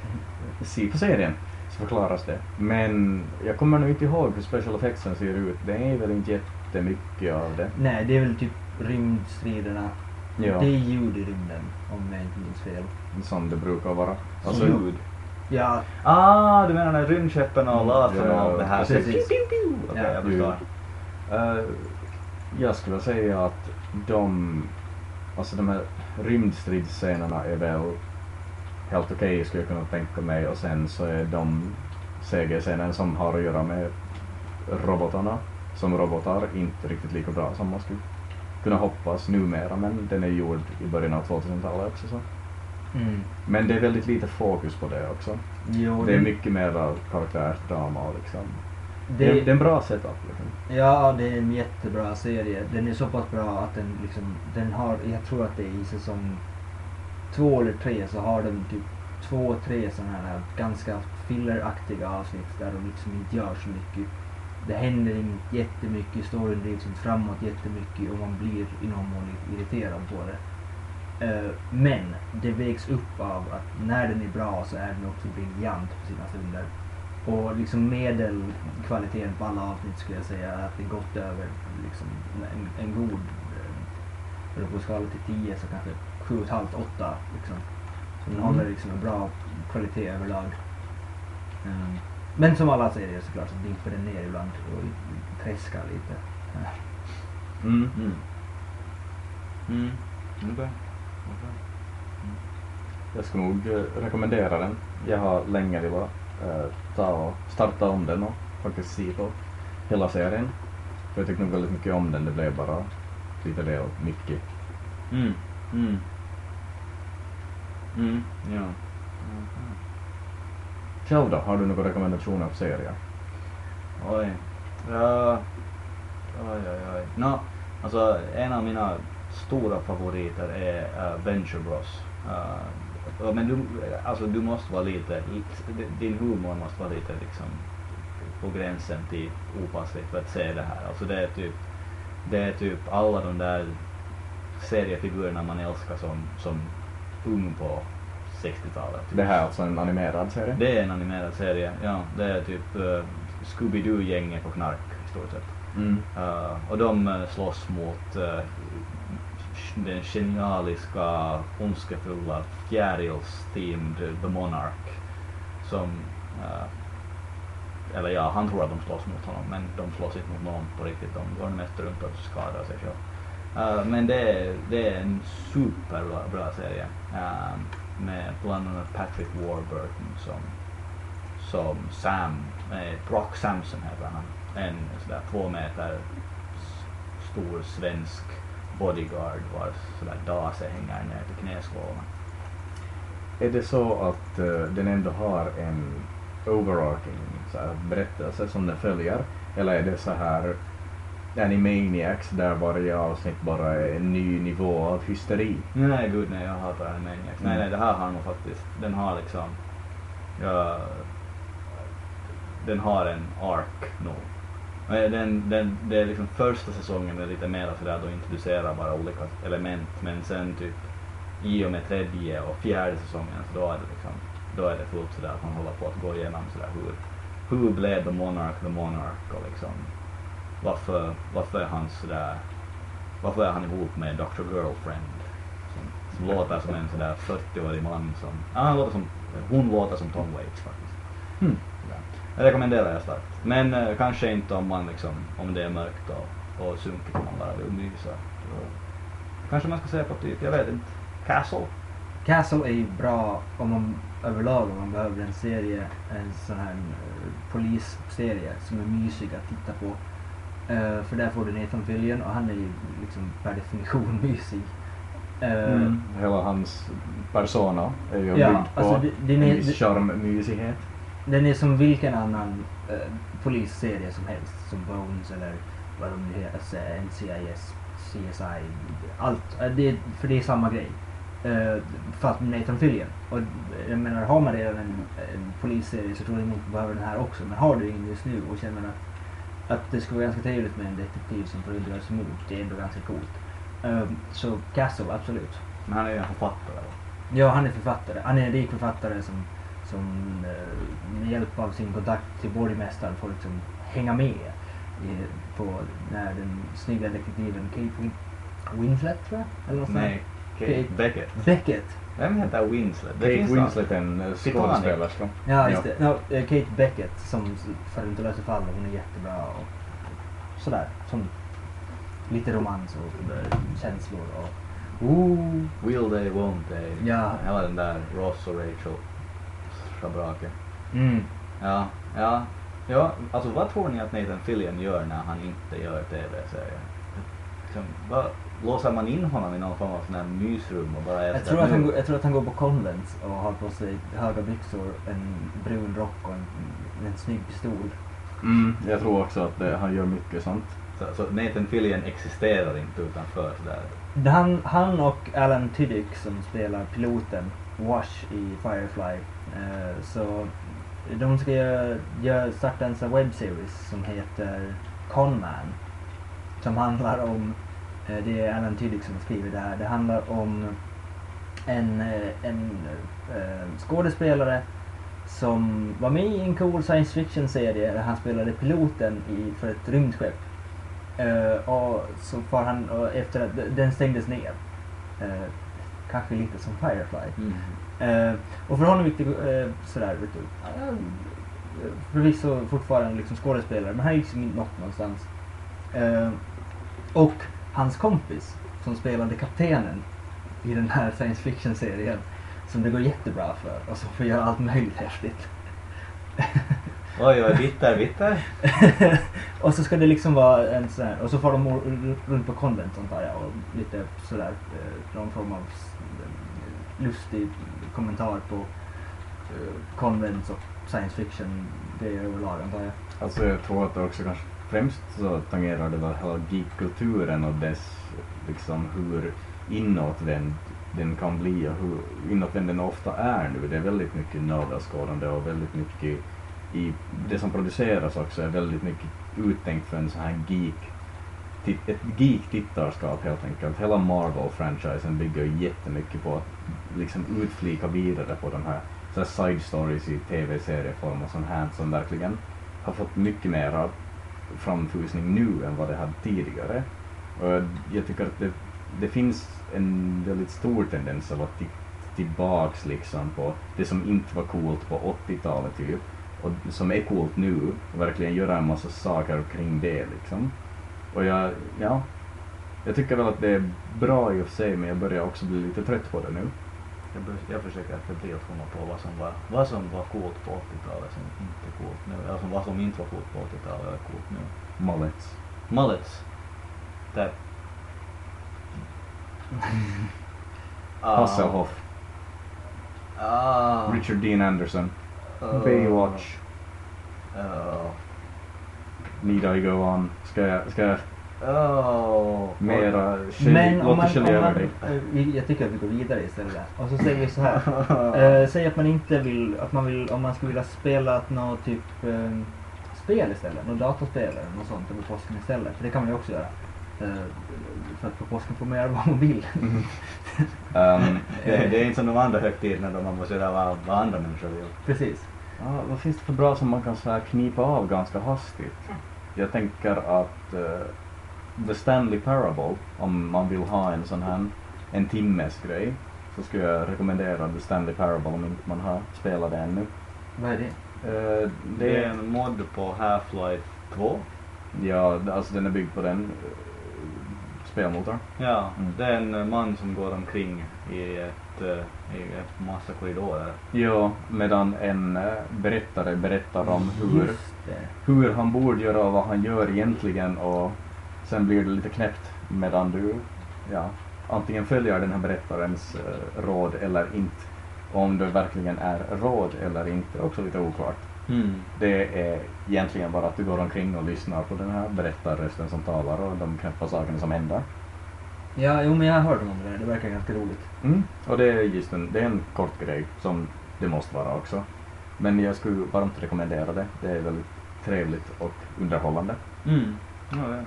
se på serien så förklaras det. Men jag kommer nog inte ihåg hur special effectsen ser ut. Det är väl inte jättemycket av det.
Nej, det är väl typ rymdstriderna.
Ja,
Det är ljud i rymden om jag inte minns fel.
som det brukar vara. Alltså,
Ljud?
Ja,
Ah, du menar när rymdskeppen och
Mm,
lasern och det här?
precis.
Okej,
Ja.
jag förstår.
Eh, jag skulle säga att de, alltså de här rymdstridsscenerna är väl helt okej skulle jag kunna tänka mig och sen så är de CG-scener som har att göra med robotarna som robotar inte riktigt lika bra som man skulle kunna hoppas numera men den är gjord i början av 2000-talet också så.
mm.
Men det är väldigt lite fokus på det också.
Jo,
Det är mycket mer karaktärsdrama och liksom. Det,
det,
är, det är en bra setup liksom.
Ja, det är en jättebra serie. Den är så pass bra att den liksom, den har, jag tror att det är i säsong två eller tre så har de typ två, tre sådana här ganska filleraktiga avsnitt där de liksom inte gör så mycket. Det händer inte jättemycket, storyn drivs inte framåt jättemycket och man blir i någon mån irriterad på det. Eh, men det vägs upp av att när den är bra så är den också briljant på sina stunder. Och liksom medelkvaliteten på alla avsnitt skulle jag säga att det gått över liksom en, en god, eh, på skala till 10 så kanske 7,5, 8 liksom. Så den
Mm.
håller liksom en bra kvalitet överlag. Mm. Men som alla serier såklart så dimper den ner ibland och träskar lite.
Mm.
Mm. Mm. Okej. Okej.
Jag skulle nog eh, rekommendera den. Jag har länge velat eh, ta och starta om den och faktiskt se på hela serien. För jag tyckte nog väldigt mycket om den, det blev bara lite väl mycket.
Mm. Mm. Mm. Ja.
Själv då, har du några rekommendationer av serier?
Oj. Ja. Oj, oj, oj. Nå, alltså en av mina stora favoriter är uh, Venture Bros. Uh, men du, alltså du måste vara lite, din humor måste vara lite liksom på gränsen till opassligt för att se det här. Alltså det är typ, det är typ alla de där seriefigurerna man älskar som, som ung på 60-talet.
Det här är alltså en animerad serie?
Det är en animerad serie, ja. Det är typ uh, Scooby-Doo-gänget på knark i stort sett.
Mm.
Uh, och de uh, slåss mot uh, den genialiska, ondskefulla fjärilsteamed The Monarch. Som, uh, eller ja, han tror att de slåss mot honom men de slåss inte mot någon på riktigt. De går mest runt och skadar sig själv. Uh, men det är, det är en superbra bra serie. Uh, med bland annat Patrick Warburton som, som Sam, eh, Brock Samson heter han. En sådär två meter stor svensk bodyguard vars sådär dase hänger ner till knäskålarna.
Är det så att uh, den ändå har en overarching så här, berättelse som den följer? Eller är det så här Animaniacs där varje avsnitt bara är en ny nivå av hysteri?
Nej gud nej, jag hatar Animaniacs. Nej
Mm.
nej, det här har nog faktiskt, den har liksom, ja, den har en ark nog. Den, den, det är liksom första säsongen är lite mer sådär de introducerar bara olika element men sen typ i och med tredje och fjärde säsongen så då är det liksom, då är det fullt sådär att man håller på att gå igenom sådär hur, hur blev The Monarch The Monarch och liksom varför, varför är han sådär, varför är han ihop med Dr. Girlfriend som, som låter som en sådär 40-årig man som, ja, han låter som, hon låter som Tom Waits faktiskt. Ja. Jag rekommenderar jag starkt. Men eh, kanske inte om man liksom, om det är mörkt och, och sunkigt och man bara vill mysa. Då Kanske man ska se på typ, jag vet inte, Castle?
Castle är ju bra om man överlag om man behöver en serie, en sån här eh, polisserie som är mysig att titta på. Eh, för där får du Nathan Fillion och han är ju liksom per definition mysig. Eh,
Mm. Hela hans persona är ju
Ja,
byggd på
alltså det-
en viss charmmysighet.
Den är som vilken annan eh, polisserie som helst. Som Bones eller vad de nu heter, alltså, NCIS, CSI, allt. Det, för det är samma grej. Eh, fast med Nathan Fillion. Och jag menar, har man redan en, en polisserie så tror jag inte man behöver den här också. Men har du ingen just nu och känner att, att det skulle vara ganska trevligt med en detektiv som sig mot, det är ändå ganska coolt. Eh, så Castle, absolut.
Men han är ju en författare. va?
Ja, han är författare. Han är en rik författare som, som eh, med hjälp av sin kontakt till borgmästaren får liksom hänga med i, på när den snygga detektiven Kate Win- Winslet tror jag? Eller något.
Nej, Kate- Beckett.
Beckett.
Vem heter Winslet? Det
Kate Winslet är en eh, skådespelerska.
Ja, just det. No, eh, Kate Beckett som för inte löser fall hon är jättebra och sådär. Som lite romans och eh, känslor och ooh.
Will they, won't they?
Ja.
Hela den där Ross och Rachel schabraket.
Mm.
Ja, ja. Ja, alltså vad tror ni att Nathan Fillion gör när han inte gör tv-serier? Liksom, vad, låser man in honom i någon form av sån här mysrum och bara är
Jag tror, att han, jag tror att han går på Convents och har på sig höga byxor, en brun rock och en, en snygg pistol.
Mm. Jag tror också att det, han gör mycket sånt.
så, så Nathan Fillion existerar inte utanför sådär.
Han, han och Alan Tudyk som spelar piloten Wash i Firefly. Eh, så de ska göra, göra, starta en webbseries som heter Conman. Som handlar om, det är Alan Tudyk som har skrivit det här. Det handlar om en, eh, en eh, skådespelare som var med i en cool science fiction serie där han spelade piloten i, för ett rymdskepp. Eh, och så far han, och efter att den stängdes ner. Eh, kanske lite som Firefly. Eh, och för honom gick det eh, sådär, vet du. Uh, förvisso fortfarande liksom skådespelare, men han gick liksom inte nått någonstans. Eh, och hans kompis som spelade kaptenen i den här science fiction-serien som det går jättebra för och som får göra allt möjligt häftigt.
Oj, oj, bitter, bitter.
och så ska det liksom vara en sån här, och så får de runt på konvent antar jag och lite sådär, eh, någon form av lustig kommentar på eh, konvents och science fiction grejer överlag antar jag.
Alltså jag tror att det också kanske främst så tangerar det väl hela geekkulturen och dess liksom hur inåtvänd den kan bli och hur inåtvänd den ofta är nu. Det är väldigt mycket nördaskådande och väldigt mycket i det som produceras också är väldigt mycket uttänkt för en sån här geek ett geek-tittarskap helt enkelt. Hela Marvel-franchisen bygger jättemycket på att liksom utflika vidare på de här, så här side stories i tv-serieform och sånt här som verkligen har fått mycket mer av framfusning nu än vad det hade tidigare. Och jag, jag tycker att det, det finns en väldigt stor tendens av att titta tillbaks liksom på det som inte var coolt på 80-talet typ och som är coolt nu och verkligen göra en massa saker kring det liksom. Och jag, ja, jag tycker väl att det är bra i och för sig men jag börjar också bli lite trött på det nu.
Jag, jag försöker febrilt komma på vad som var, vad som var coolt på 80-talet som inte är coolt nu. Eller vad som inte var coolt på 80-talet och är coolt nu.
Mullets.
Mullets. Där.
Hasselhoff.
Ah.
Richard Dean Anderson.
Ah.
Baywatch.
Ah.
Need I go on? Ska jag, ska jag
Oh.
mera
Men
skilja,
om man, man eh, jag tycker att vi går vidare istället. Och så säger vi så här. Eh, säg att man inte vill, att man vill, om man skulle vilja spela något typ eh, spel istället, något datorspel eller något sånt över påsken istället. För det kan man ju också göra. Eh, för att på påsken får man göra vad man vill.
Ehm,
Det, det är inte som de andra högtiderna då man måste göra vad, vad andra människor vill.
Precis.
Ja, vad finns det för bra som man kan så här knipa av ganska hastigt? Jag tänker att eh, The Stanley Parable, om man vill ha en sån här en timmes grej, så skulle jag rekommendera The Stanley Parable om inte man har spelat det ännu.
Vad är det?
Eh,
Det
det
är en mod på Half-Life 2.
Ja, alltså den är byggd på den eh, spelmotorn.
Ja,
Mm.
det är en man som går omkring i ett, eh, i ett massa korridorer.
Ja, medan en berättare berättar om hur, hur han borde göra och vad han gör egentligen och sen blir det lite knäppt medan du ja, antingen följer den här berättarens eh, råd eller inte. Om det verkligen är råd eller inte är också lite oklart.
Mm.
Det är egentligen bara att du går omkring och lyssnar på den här berättarrösten som talar och de knäppa sakerna som händer.
Ja, jo men jag har hört om det där. Det verkar ganska roligt.
Mm. Och det är just en, det är en kort grej som det måste vara också. Men jag skulle varmt rekommendera det. Det är väldigt trevligt och underhållande.
Mm. Ja, ja.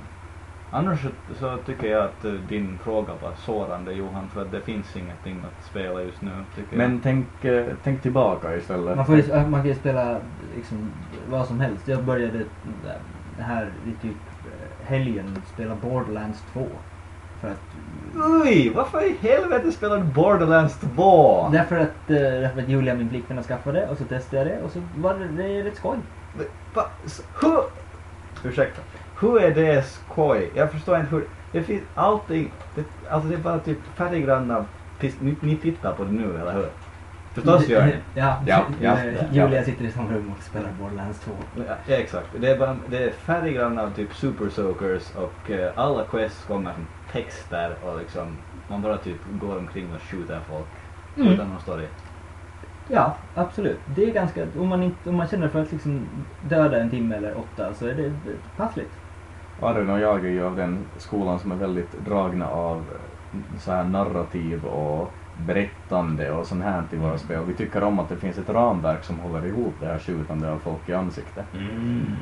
Annars så, så tycker jag att eh, din fråga var sårande Johan, för att det finns ingenting att spela just nu, tycker
Men tänk, eh, tänk tillbaka istället.
Man, får ju, man kan ju spela liksom vad som helst. Jag började det här i typ eh, helgen spela Borderlands 2. För att,
jag. Oj, varför i helvete spelar du Borderlands 2?
därför att, eh, därför att Julia, min flickvän, har skaffat det och så testade jag det och så var det, det är rätt skoj.
Va? Hur? Ursäkta. Hur är det skoj? Jag förstår inte hur... Det finns allting... Det, alltså det är bara typ färggranna... Ni, ni tittar på det nu, eller hur? Förstås gör ni.
Ja,
Ja, ja,
eh,
ja.
Julia sitter i samma rum och spelar Borderlands 2.
Ja, exakt. Det är, bara, det är färggranna typ super soakers och eh, alla quests kommer som texter och liksom man bara typ går omkring och skjuter folk
Mm.
utan någon story.
Ja, absolut. Det är ganska, om man, inte, om man känner för att liksom döda en timme eller åtta så är det passligt.
Aron och jag är ju av den skolan som är väldigt dragna av eh, så här narrativ och berättande och sånt här till våra spel. Vi tycker om att det finns ett ramverk som håller ihop det här skjutandet av folk i ansiktet.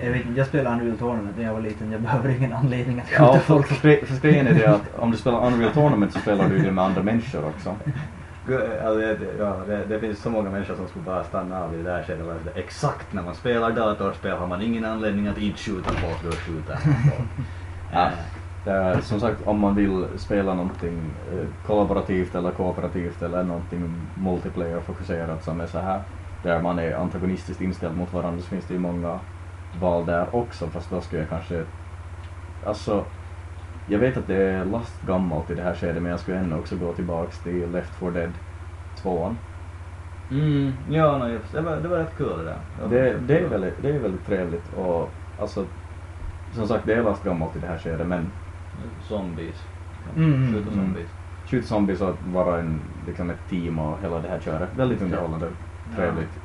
Jag, vet, jag spelade Unreal Tournament när jag var liten. Jag behöver ingen anledning att skjuta
Ja,
folk.
för, för, för grejen är det att om du spelar Unreal Tournament så spelar du det med andra människor också.
Alltså, det, ja, det, det finns så många människor som skulle bara stanna av i det där skedet. Exakt när man spelar datorspel har man ingen anledning att inte skjuta folk, då skjuter man folk.
Ja.
Eh,
är, som sagt, om man vill spela någonting eh, kollaborativt eller kooperativt eller någonting multiplayer-fokuserat som är så här, där man är antagonistiskt inställd mot varandra så finns det ju många val där också, fast då skulle jag kanske, alltså, jag vet att det är last gammalt i det här skedet men jag skulle ändå också gå tillbaks till Left 4 Dead 2
Mm, ja, no, just, det, var, det var rätt kul det där.
det, det, är väldigt, det är väldigt trevligt och alltså, som sagt det är last gammalt i det här skedet men
Zombies.
Mm, mm,
Skjuta
mm.
zombies.
skjuta zombies och vara en, liksom ett team och hela det här köret. Väldigt underhållande, trevligt.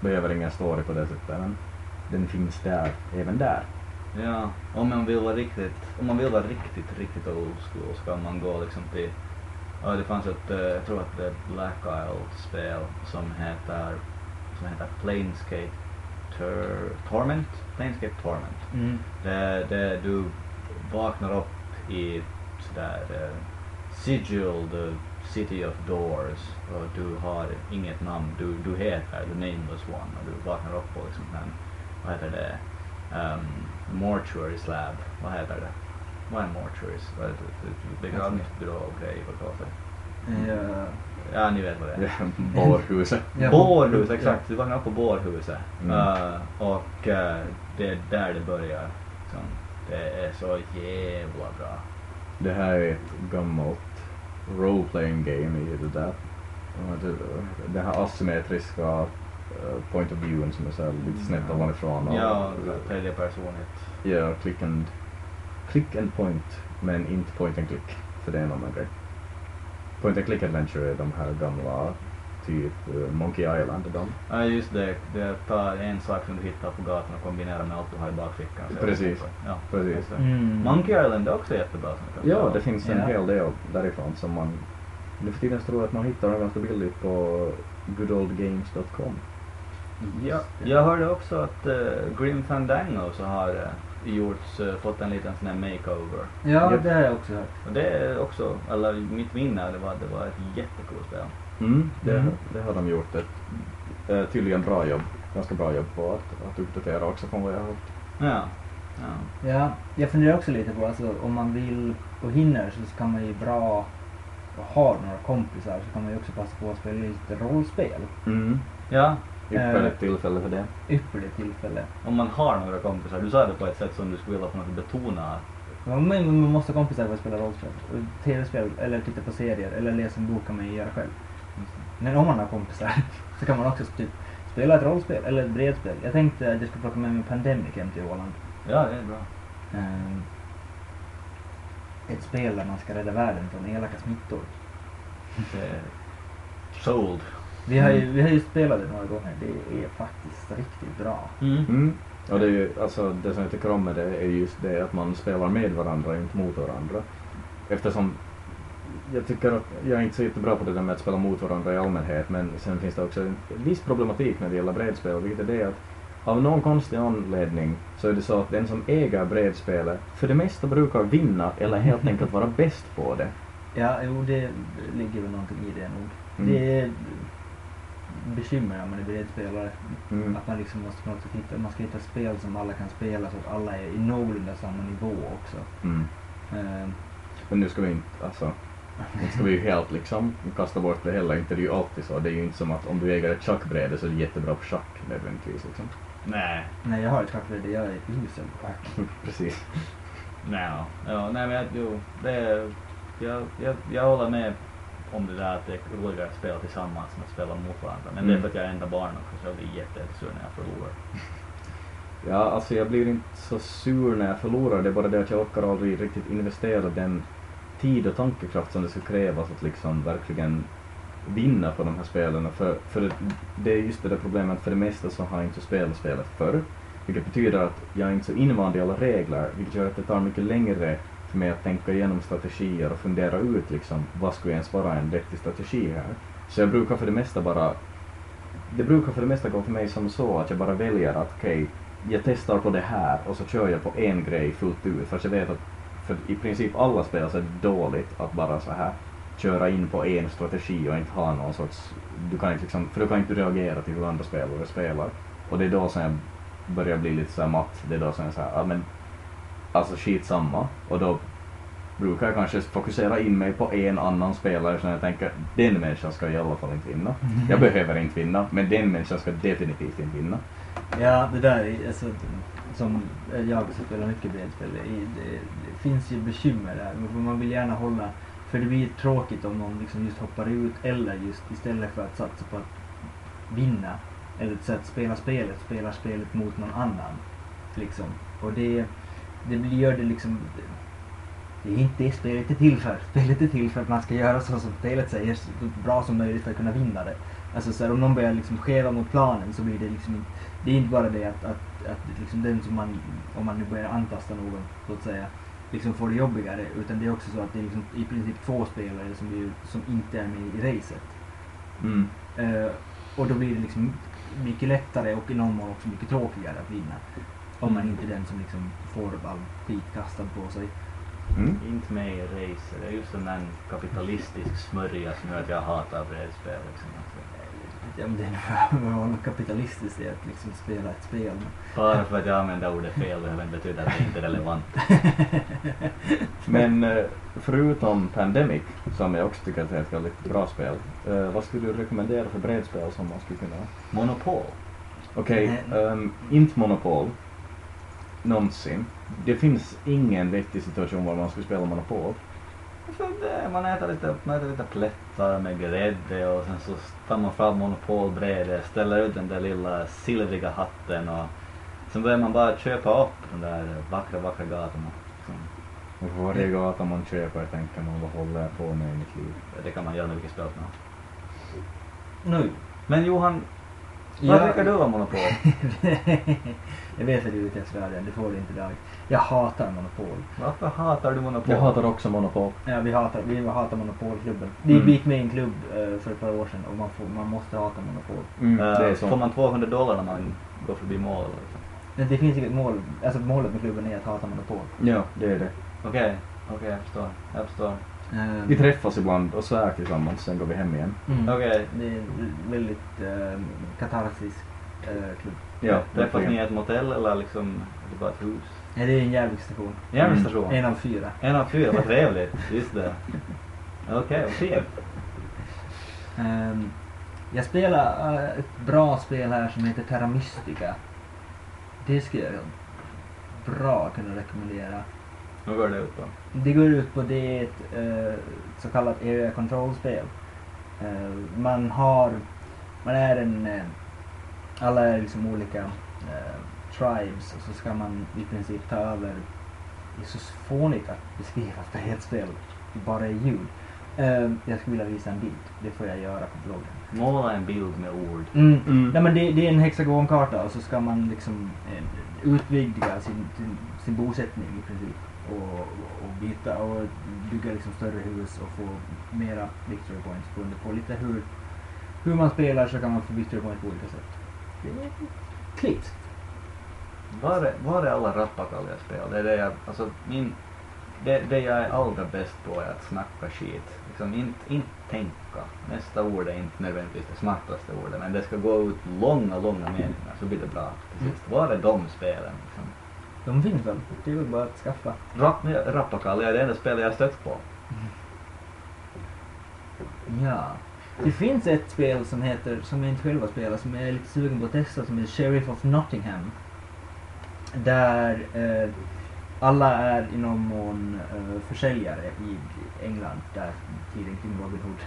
Behöver ingen story på det sättet men den finns där, även där.
Ja, om man vill vara riktigt, om man vill vara riktigt, riktigt old school så kan man gå liksom till, ja det fanns ett, eh, jag tror att det är Black Isle-spel som heter, som heter Planescape Tur Torment? Planescape Torment.
Mm.
Det, det du vaknar upp i sådär uh, Sigil, the City of Doors och du har inget namn, du, du heter The Nameless One och du vaknar upp på liksom en, vad heter det, um, mortuary slab, vad heter det? Vad är mortuaries? Vad är det? Begravningsbyrå och grejer kallas det?
Ja.
Ja, ni vet vad det är.
Bårhuset.
Ja.
Bårhus, exakt. Du vaknar upp på bårhuset.
Mm.
Eh, och eh, det är där det börjar. Liksom. Det är så jävla bra.
Det här är ett gammalt role-playing game i det där. Det- här asymmetriska point of viewen som är så här lite snett ovanifrån. och-
Ja, tredje personligt.
Ja, click and, click and point, men inte point and click, för det är en annan grej. Point and click adventure är de här gamla, typ eh, Monkey Island och de.
Ja, just det. Det tar en sak som du hittar på gatan och kombinerar med allt du har i bakfickan.
Precis.
Ja,
Precis.
Mm.
Monkey Island är också jättebra. Som
Ja, det finns en
Ja.
hel del därifrån som man nu för tiden tror jag att man hittar dem ganska billigt på goodoldgames.com.
Ja, jag hörde också att uh, Grim Fandango så har uh, gjorts, uh, fått en liten sån här makeover.
Ja, det har jag också hört.
Och det är också, eller mitt minne det var det var ett jättekul spel.
Mm, det,
Mm.
det har de gjort ett eh, tydligen bra jobb, ganska bra jobb på att, att uppdatera också från vad jag har hört.
Ja. ja.
Ja, jag funderar också lite på alltså om man vill och hinner så kan man ju bra och har några kompisar så kan man ju också passa på att spela lite rollspel.
Mm.
Ja,
Ypperligt tillfälle för det.
Ypperligt tillfälle.
om man har några kompisar. Du sa det på ett sätt som du skulle vilja på något betona.
Men men man måste ha kompisar för att spela rollspel. Tv-spel eller titta på serier eller läsa en bok kan man ju göra själv. Men om man har kompisar så kan man också typ spela ett rollspel eller ett bredspel. Jag tänkte att jag skulle plocka med mig Pandemic hem till Åland.
Ja, det är bra.
Ehm, ett spel där man ska rädda världen från elaka smittor.
Är sold.
Vi har ju, vi har ju spelat det några gånger. Det är faktiskt riktigt bra.
Mm.
Mm. Och det är ju, alltså det som jag tycker om med det är just det att man spelar med varandra, inte mot varandra. Eftersom jag tycker att jag är inte så jättebra på det där med att spela mot varandra i allmänhet men sen finns det också en viss problematik när det gäller brädspel vilket är det att av någon konstig anledning så är det så att den som äger brädspelet för det mesta brukar vinna eller helt enkelt vara bäst på det.
Ja, jo det ligger väl någonting i det nog.
Mm.
Det är bekymmer när man är bredspelare.
Mm.
Att man liksom måste på något sätt hitta, man ska hitta spel som alla kan spela så att alla är i någorlunda samma nivå också.
Mm.
Ehm,
Men nu ska vi inte, alltså, nu ska vi ju helt liksom kasta bort det heller, inte det är ju alltid så. Det är ju inte som att om du äger ett schackbräde så är du jättebra på schack nödvändigtvis liksom.
Nej.
nej, jag har ett schackbräde, jag är usel på schack.
Precis.
Nej, ja, nej men jag, jo, det är, jag, jag, jag håller med om det där att det är roligare att spela tillsammans än att spela mot varandra. Men det är
Mm.
för att jag är enda barn också så jag blir jätte- jättesur när jag förlorar.
Ja, alltså jag blir inte så sur när jag förlorar, det är bara det att jag orkar aldrig riktigt investera den tid och tankekraft som det skulle krävas att liksom verkligen vinna på de här spelen. För, för det, det är just det där problemet, för det mesta så har jag inte spelat spelet förr. Vilket betyder att jag är inte så invand i alla regler, vilket gör att det tar mycket längre med att tänka igenom strategier och fundera ut liksom vad skulle ens vara en vettig strategi här. Så jag brukar för det mesta bara det brukar för det mesta gå för mig som så att jag bara väljer att okej, jag testar på det här och så kör jag på en grej fullt ut. För jag vet att för i princip alla spel så är det dåligt att bara så här köra in på en strategi och inte ha någon sorts, du kan inte liksom, för du kan inte reagera till hur andra spelare spelar. Och det är då som jag börjar bli lite så här matt, det är då som jag säger, ja men alltså skitsamma. Och då brukar jag kanske fokusera in mig på en annan spelare så jag tänker den människan ska i alla fall inte vinna. Jag behöver inte vinna, men den människan ska definitivt inte vinna.
Ja, det där är alltså, som jag som spelar mycket brädspel, det, det, finns ju bekymmer där. Man vill gärna hålla, för det blir tråkigt om någon liksom just hoppar ut eller just istället för att satsa på att vinna eller så att spela spelet, spelar spelet mot någon annan. Liksom. Och det, det gör det liksom det är inte det spelet är till för. Spelet är till för att man ska göra så som spelet säger, så bra som möjligt för att kunna vinna det. Alltså så här, om någon börjar liksom skeva mot planen så blir det liksom inte, det är inte bara det att, att, att liksom den som man, om man nu börjar antasta någon så att säga, liksom får det jobbigare. Utan det är också så att det är liksom i princip två spelare som, blir, som inte är med i racet.
Mm.
Eh, och då blir det liksom mycket lättare och i någon mån också mycket tråkigare att vinna. Om man inte är den som liksom får all skit kastad på sig.
Mm.
Inte med i racer. Det är just en där kapitalistisk smörja som gör att jag hatar brädspel. Liksom. Alltså,
Ja, men det är nog kapitalistiskt i att liksom spela ett spel.
bara för att jag använder ordet fel behöver inte betyda att det inte är relevant.
Men eh, förutom Pandemic, som jag också tycker är ett väldigt bra spel, eh, vad skulle du rekommendera för brädspel som man skulle kunna...
Monopol.
Okej,
Nej.
ehm, inte Monopol. Någonsin. Det finns ingen vettig situation var man skulle spela Monopol.
Man, äter lite, man äter lite plättar med grädde och sen så tar man fram monopolbrädet, ställer ut den där lilla silvriga hatten och sen börjar man bara köpa upp de där vackra, vackra gatorna. Liksom.
Och för varje gata man köper tänker man vad håller jag på med i mitt liv?
Det kan man göra med vilket spel som helst.
Nu,
Men Johan, Vad
Ja.
tycker du om Monopol?
jag vet att du är ute efter det, det får du inte idag. Jag hatar Monopol.
Varför hatar du Monopol?
Jag hatar också Monopol.
Ja, vi hatar, vi hatar Monopolklubben. Vi
Mm.
gick med i en klubb eh, för ett par år sedan och man, får, man måste hata Monopol.
Mm,
Eh,
det är
Får
så.
man 200 dollar när man går förbi mål? eller så?
Men det finns inget mål, alltså målet med klubben är att hata Monopol.
Ja, det är det.
Okej, okej jag förstår. Jag förstår.
Ehm,
Vi träffas ibland och svär tillsammans, sen går vi hem igen.
mm.
Okej.
Det är en väldigt katarsisk eh, klubb.
Ja,
Träffas ni i ett motell eller liksom är det bara ett hus?
Nej, det är en järnvägsstation.
Järnvägsstation?
En av fyra.
En av fyra, vad trevligt. Just det. Okej, okej.
Ehm, jag spelar eh, ett bra spel här som heter Terra Mystica. Det skulle jag bra kunna rekommendera.
Nu går det ut på.
Det går ut på det är ett eh, så kallat area control-spel. Eh, man har, man är en, eh, alla är liksom olika eh, tribes och så ska man i princip ta över, det är så fånigt att beskriva för ett spel, bara i ljud. Eh, jag skulle vilja visa en bild, det får jag göra på bloggen.
Måla en bild med ord.
Mm.
Mm.
Nej men det, det är en hexagonkarta och så ska man liksom eh, utvidga sin, sin, sin bosättning i princip. Och, och byta och bygga liksom större hus och få mera victory points beroende på lite hur, hur man spelar så kan man få victory points på olika sätt. Klippt.
Var är, var är alla rappakalja-spel? Det är det jag, alltså min, det, det jag är allra bäst på är att snacka skit. Liksom inte, inte tänka. Nästa ord är inte nödvändigtvis det smartaste ordet men det ska gå ut långa, långa meningar så blir det bra till sist. Var är de spelen? Liksom?
De finns väl? Det är väl bara att skaffa.
Rapp, rappakalja är det enda spelet jag har stött på.
Ja. Det finns ett spel som heter, som jag inte själv har spelat, som jag är lite sugen på att testa, som heter Sheriff of Nottingham. Där eh, alla är i någon mån eh, försäljare i England, där tiden kring Robin Hood.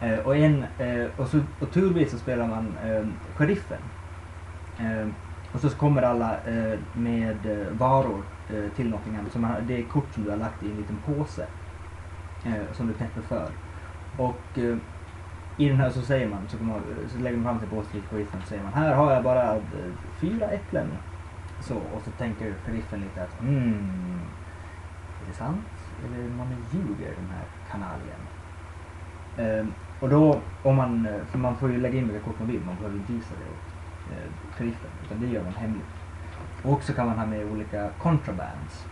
Eh, och, en, eh, och, så, och turvis så spelar man eh, sheriffen. Eh, och så kommer alla eh, med eh, varor eh, till Nottingham. Så man, har- det är kort som du har lagt i en liten påse. Eh, som du knäpper för. Och eh, i den här så säger man, så, kommer, så lägger man fram till sheriffen och säger man här har jag bara eh, fyra äpplen. Så, och så tänker sheriffen lite att mm, är det sant? Eller man ljuger den här kanaljen? Ehm, och då, om man, eh, för man får ju lägga in vilka kort man vill, man behöver inte visa det åt eh, sheriffen, utan det gör man hemligt. Och så kan man ha med olika contrabands.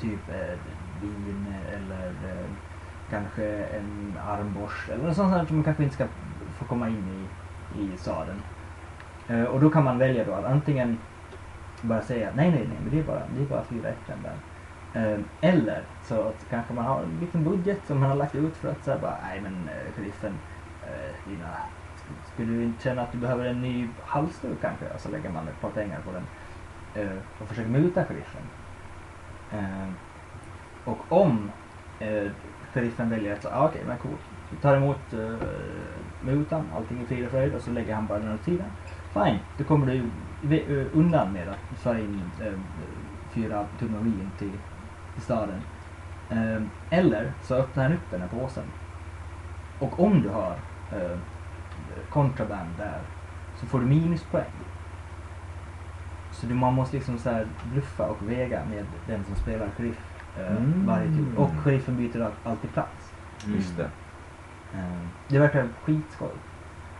Typ eh, vin eller eh, kanske en armborst eller något sånt som man kanske inte ska få komma in i, i sadeln. Eh, och då kan man välja då att antingen bara säga nej, nej, nej, men det är bara, det är bara fyra äpplen där. Eh, eller så att kanske man har en liten budget som man har lagt ut för att säga bara, nej men eh, sheriffen, eh, dina, skulle du inte känna att du behöver en ny halsduk kanske? Och så lägger man ett par pengar på den eh, och försöker muta sheriffen. Eh, och om eh, sheriffen väljer att ja ah, okej men coolt, vi tar emot uh, mutan, allting är frid och fröjd och så lägger han bara den åt sidan. Fine, då kommer du eh, undan med att föra in uh, fyra tunnor vin till, till staden. Eh, eller så öppnar han upp den här påsen. Och om du har eh, kontraband där så får du minuspoäng. Så du, man måste liksom så här bluffa och väga med den som spelar sheriff
Mm.
varje tur. Och sheriffen byter al- alltid plats.
Just det.
Eh, det verkar skitskoj.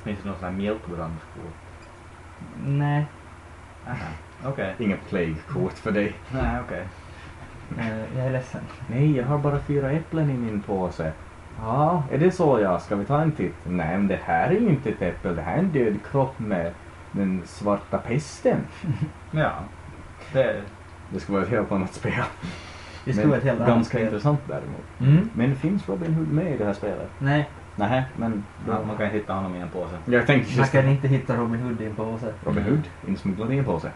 Finns det någon sån här mjältbrandskort?
Nej,
Aha. Okej.
Inget plague-kort för dig.
Nej, okej.
eh, jag är ledsen.
Nej, jag har bara fyra äpplen i min påse. Ja, är det så ja? Ska vi ta en titt? Nej, men det här är ju inte ett äpple. Det här är en död kropp med den svarta pesten.
Ja. Det,
Det ska vara ett helt annat spel.
Det skulle vara ett helt annat
Ganska
spel.
intressant däremot.
Mm.
Men finns Robin Hood med i det här spelet?
Nej,
Nej, men då...
ja, man kan hitta honom i en påse.
Jag tänkte
man
just
kan
det.
inte hitta Robin Hood i en påse.
Robin Hood insmugglad i en påse.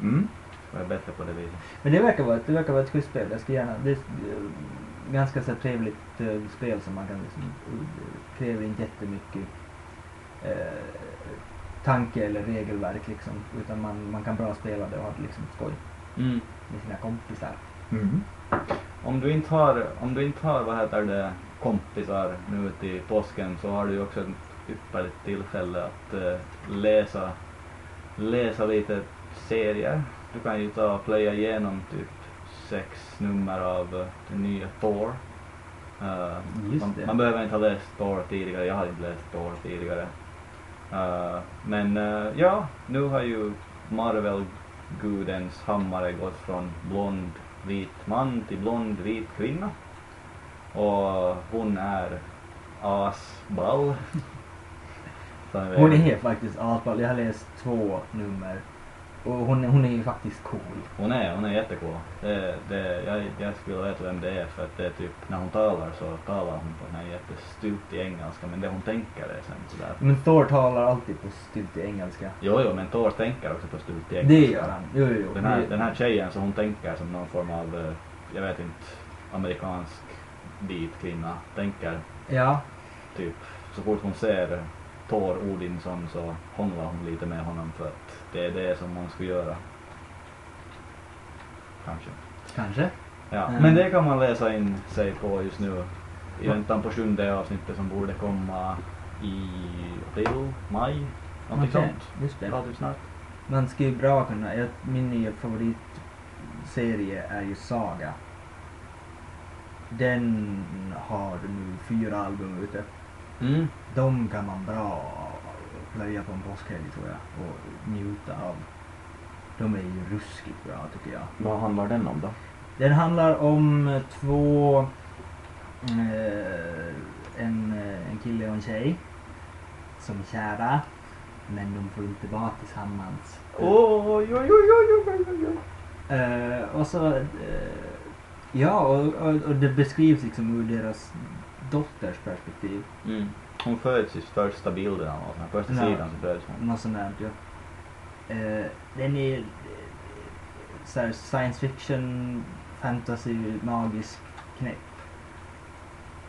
Mm.
Jag är bättre på det viset.
Men det verkar vara ett, det verkar vara ett schysst spel. Jag ska gärna, det är ett ganska så trevligt eh, spel som man kan liksom, eh, kräver inte jättemycket eh, tanke eller regelverk liksom. Utan man, man kan bra spela det och ha det liksom skoj
Mm.
Med sina kompisar.
Mm.
Om du inte har, om du inte har vad heter det, kompisar nu till påsken så har du ju också ett ypperligt tillfälle att eh, läsa, läsa lite serier. Du kan ju ta och plöja igenom typ sex nummer av eh, den nya Thor.
Just
man, man behöver inte ha läst Thor tidigare, jag har inte läst Thor tidigare. Eh, men ja, nu har ju Gudens hammare gått från blond vit man till blond vit kvinna. Och hon är asball.
Hon är faktiskt asball. Jag har läst två nummer. Och hon, hon är ju faktiskt cool.
Hon är, hon är jättecool. Det, det, jag, jag skulle veta vem det är för att det är typ när hon talar så talar hon på den här jättestultig engelska men det hon tänker är sen sådär.
Men Thor talar alltid på stiltig engelska.
Jo, jo, men Thor tänker också på stultig engelska.
Det gör han. Jo, jo, jo.
Den här, den här tjejen så hon tänker som någon form av, eh, jag vet inte, amerikansk vit kvinna tänker
Ja.
typ så fort hon ser Thor Odinsson så hånglar hon lite med honom för det är det som hon ska göra. Kanske.
Kanske.
Ja,
Mm.
men det kan man läsa in sig på just nu i väntan på sjunde avsnittet som borde komma i april, maj, någonting
Okej,
sånt.
Just det.
Relativt snart.
Man ska ju bra kunna, jag, min nya favoritserie är ju Saga. Den har nu fyra album ute.
Mm.
De kan man bra plöja på en påskhelg tror jag och njuta av. De är ju ruskigt bra tycker jag.
Vad handlar den om då?
Den handlar om två, eh, en, eh, en kille och en tjej som är kära men de får inte vara tillsammans.
Oj, oj, oj, oj, oj, oj, oj.
Eh, och så, eh, ja och, och, och det beskrivs liksom ur deras dotters perspektiv.
Mm. Hon föds i första bilden av den här första
Ja.
sidan så föds hon.
Något sånt där, ja. Eh, den är eh, så här science fiction, fantasy, magisk knäpp.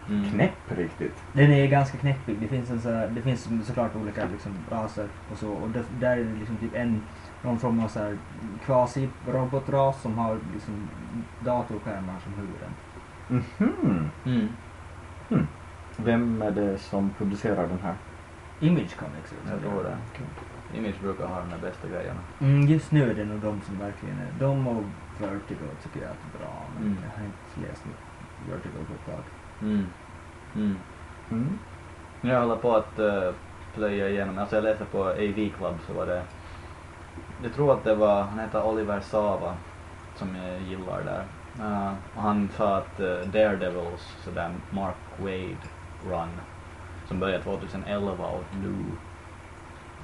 Mm.
Knäpp riktigt.
Den är ganska knäppig. Det finns, en så här, det finns såklart olika liksom, raser och så. Och det, där är det liksom typ en, någon form av så här quasi-robotras som har liksom datorskärmar som huvuden.
Mhm.
Mm.
Hmm. Vem är det som producerar den här?
Image Comics.
Jag tror det. Image brukar ha de där bästa grejerna.
Mm, just nu är det nog de som verkligen är, de och Vertigo tycker jag är bra. Men
Mm.
jag har inte läst Vertigo på ett tag.
Mm. Mm.
Mm.
Jag håller på att uh, plöja igenom, alltså jag läste på AV Club så var det, jag tror att det var, han heter Oliver Sava som jag gillar där. Uh, och han sa att uh, Daredevils, sådär Mark Wade run, som började 2011 och nu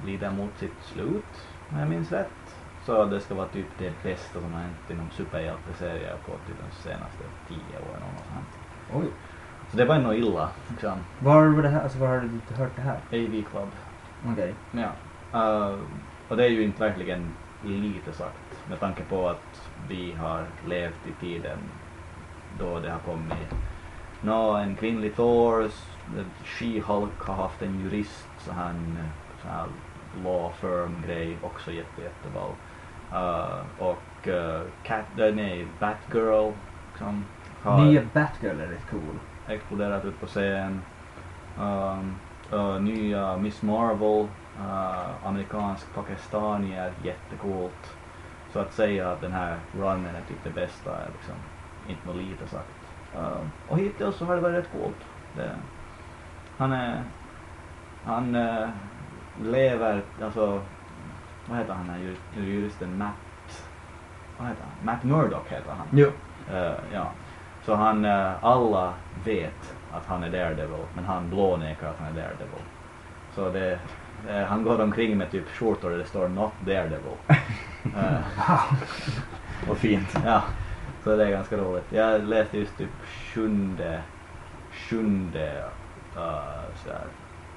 lider mot sitt slut, om jag minns rätt. Så det ska vara typ det bästa som har hänt inom superhjälteserier på typ de senaste tio åren något sånt.
Oj.
Så det var nog illa, liksom.
Var var det här, alltså var har du hört det här?
AV Club.
Okej.
Ja. Uh, och det är ju inte verkligen lite sagt med tanke på att vi har levt i tiden då det har kommit nå en kvinnlig Thor, s- She-Hulk har haft en jurist så han så här law firm grej också jätte jätteball. Uh, och uh, Cat, uh, nej, Batgirl som har
Nya Batgirl är rätt cool.
exploderat ut på scen. Um, uh, nya Miss Marvel, uh, amerikansk pakistanier, jättecoolt. Så att säga att den här runnen är typ det bästa är liksom inte något lite sagt. Uh, och hittills så har det varit rätt coolt. Det, han är, han uh, lever, alltså, vad heter han jur- juristen, Matt, vad heter han? Matt Murdock heter han.
Jo.
Eh, ja. Så han, eh, alla vet att han är Daredevil, men han blånekar att han är Daredevil. Så det, eh, han går omkring med typ skjortor där det står Not Daredevil. Eh,
Vad fint.
ja, så det är ganska roligt. Jag läste just typ sjunde, sjunde, uh, sådär,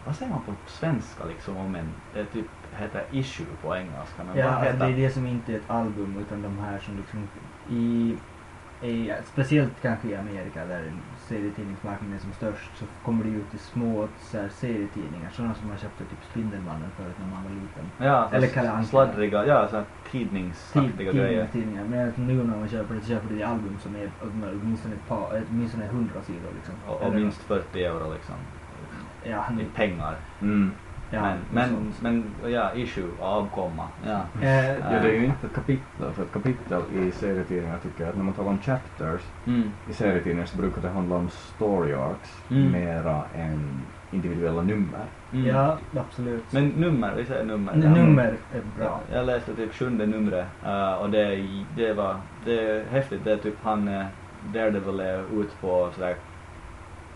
vad säger man på svenska liksom om en, det typ heter issue på engelska, men
Ja,
vad heter
det är det som inte är ett album utan de här som liksom i, i speciellt kanske i Amerika där serietidningsmarknaden är som störst så kommer det ut i små så här, serietidningar. Sådana som man köpte typ Spindelmannen förut när man var liten.
Ja,
Eller Kalle
sladdriga, ja så här tidningsaktiga
Tid-
grejer.
Tidningar. Men nu när man köper det så köper du det i album som är åtminstone ett par, åtminstone hundra sidor liksom.
Och, och minst 40 euro liksom.
Ja,
i
nu,
pengar.
Mm.
Ja,
men, men, men ja, issue, avkomma. Ja.
Eh,
Ja, det är ju inte ett kapitel, för ett kapitel i serietidningar tycker jag att när man talar om chapters
Mm.
i serietidningar så brukar det handla om story arcs
Mm.
mera än individuella nummer.
Mm.
Ja, absolut.
Men nummer, vi säger nummer.
N-
Ja.
nummer är bra.
Jag läste typ sjunde numret uh, och det, det var, det är häftigt. Det är typ han, uh, Daredevil är ut på sådär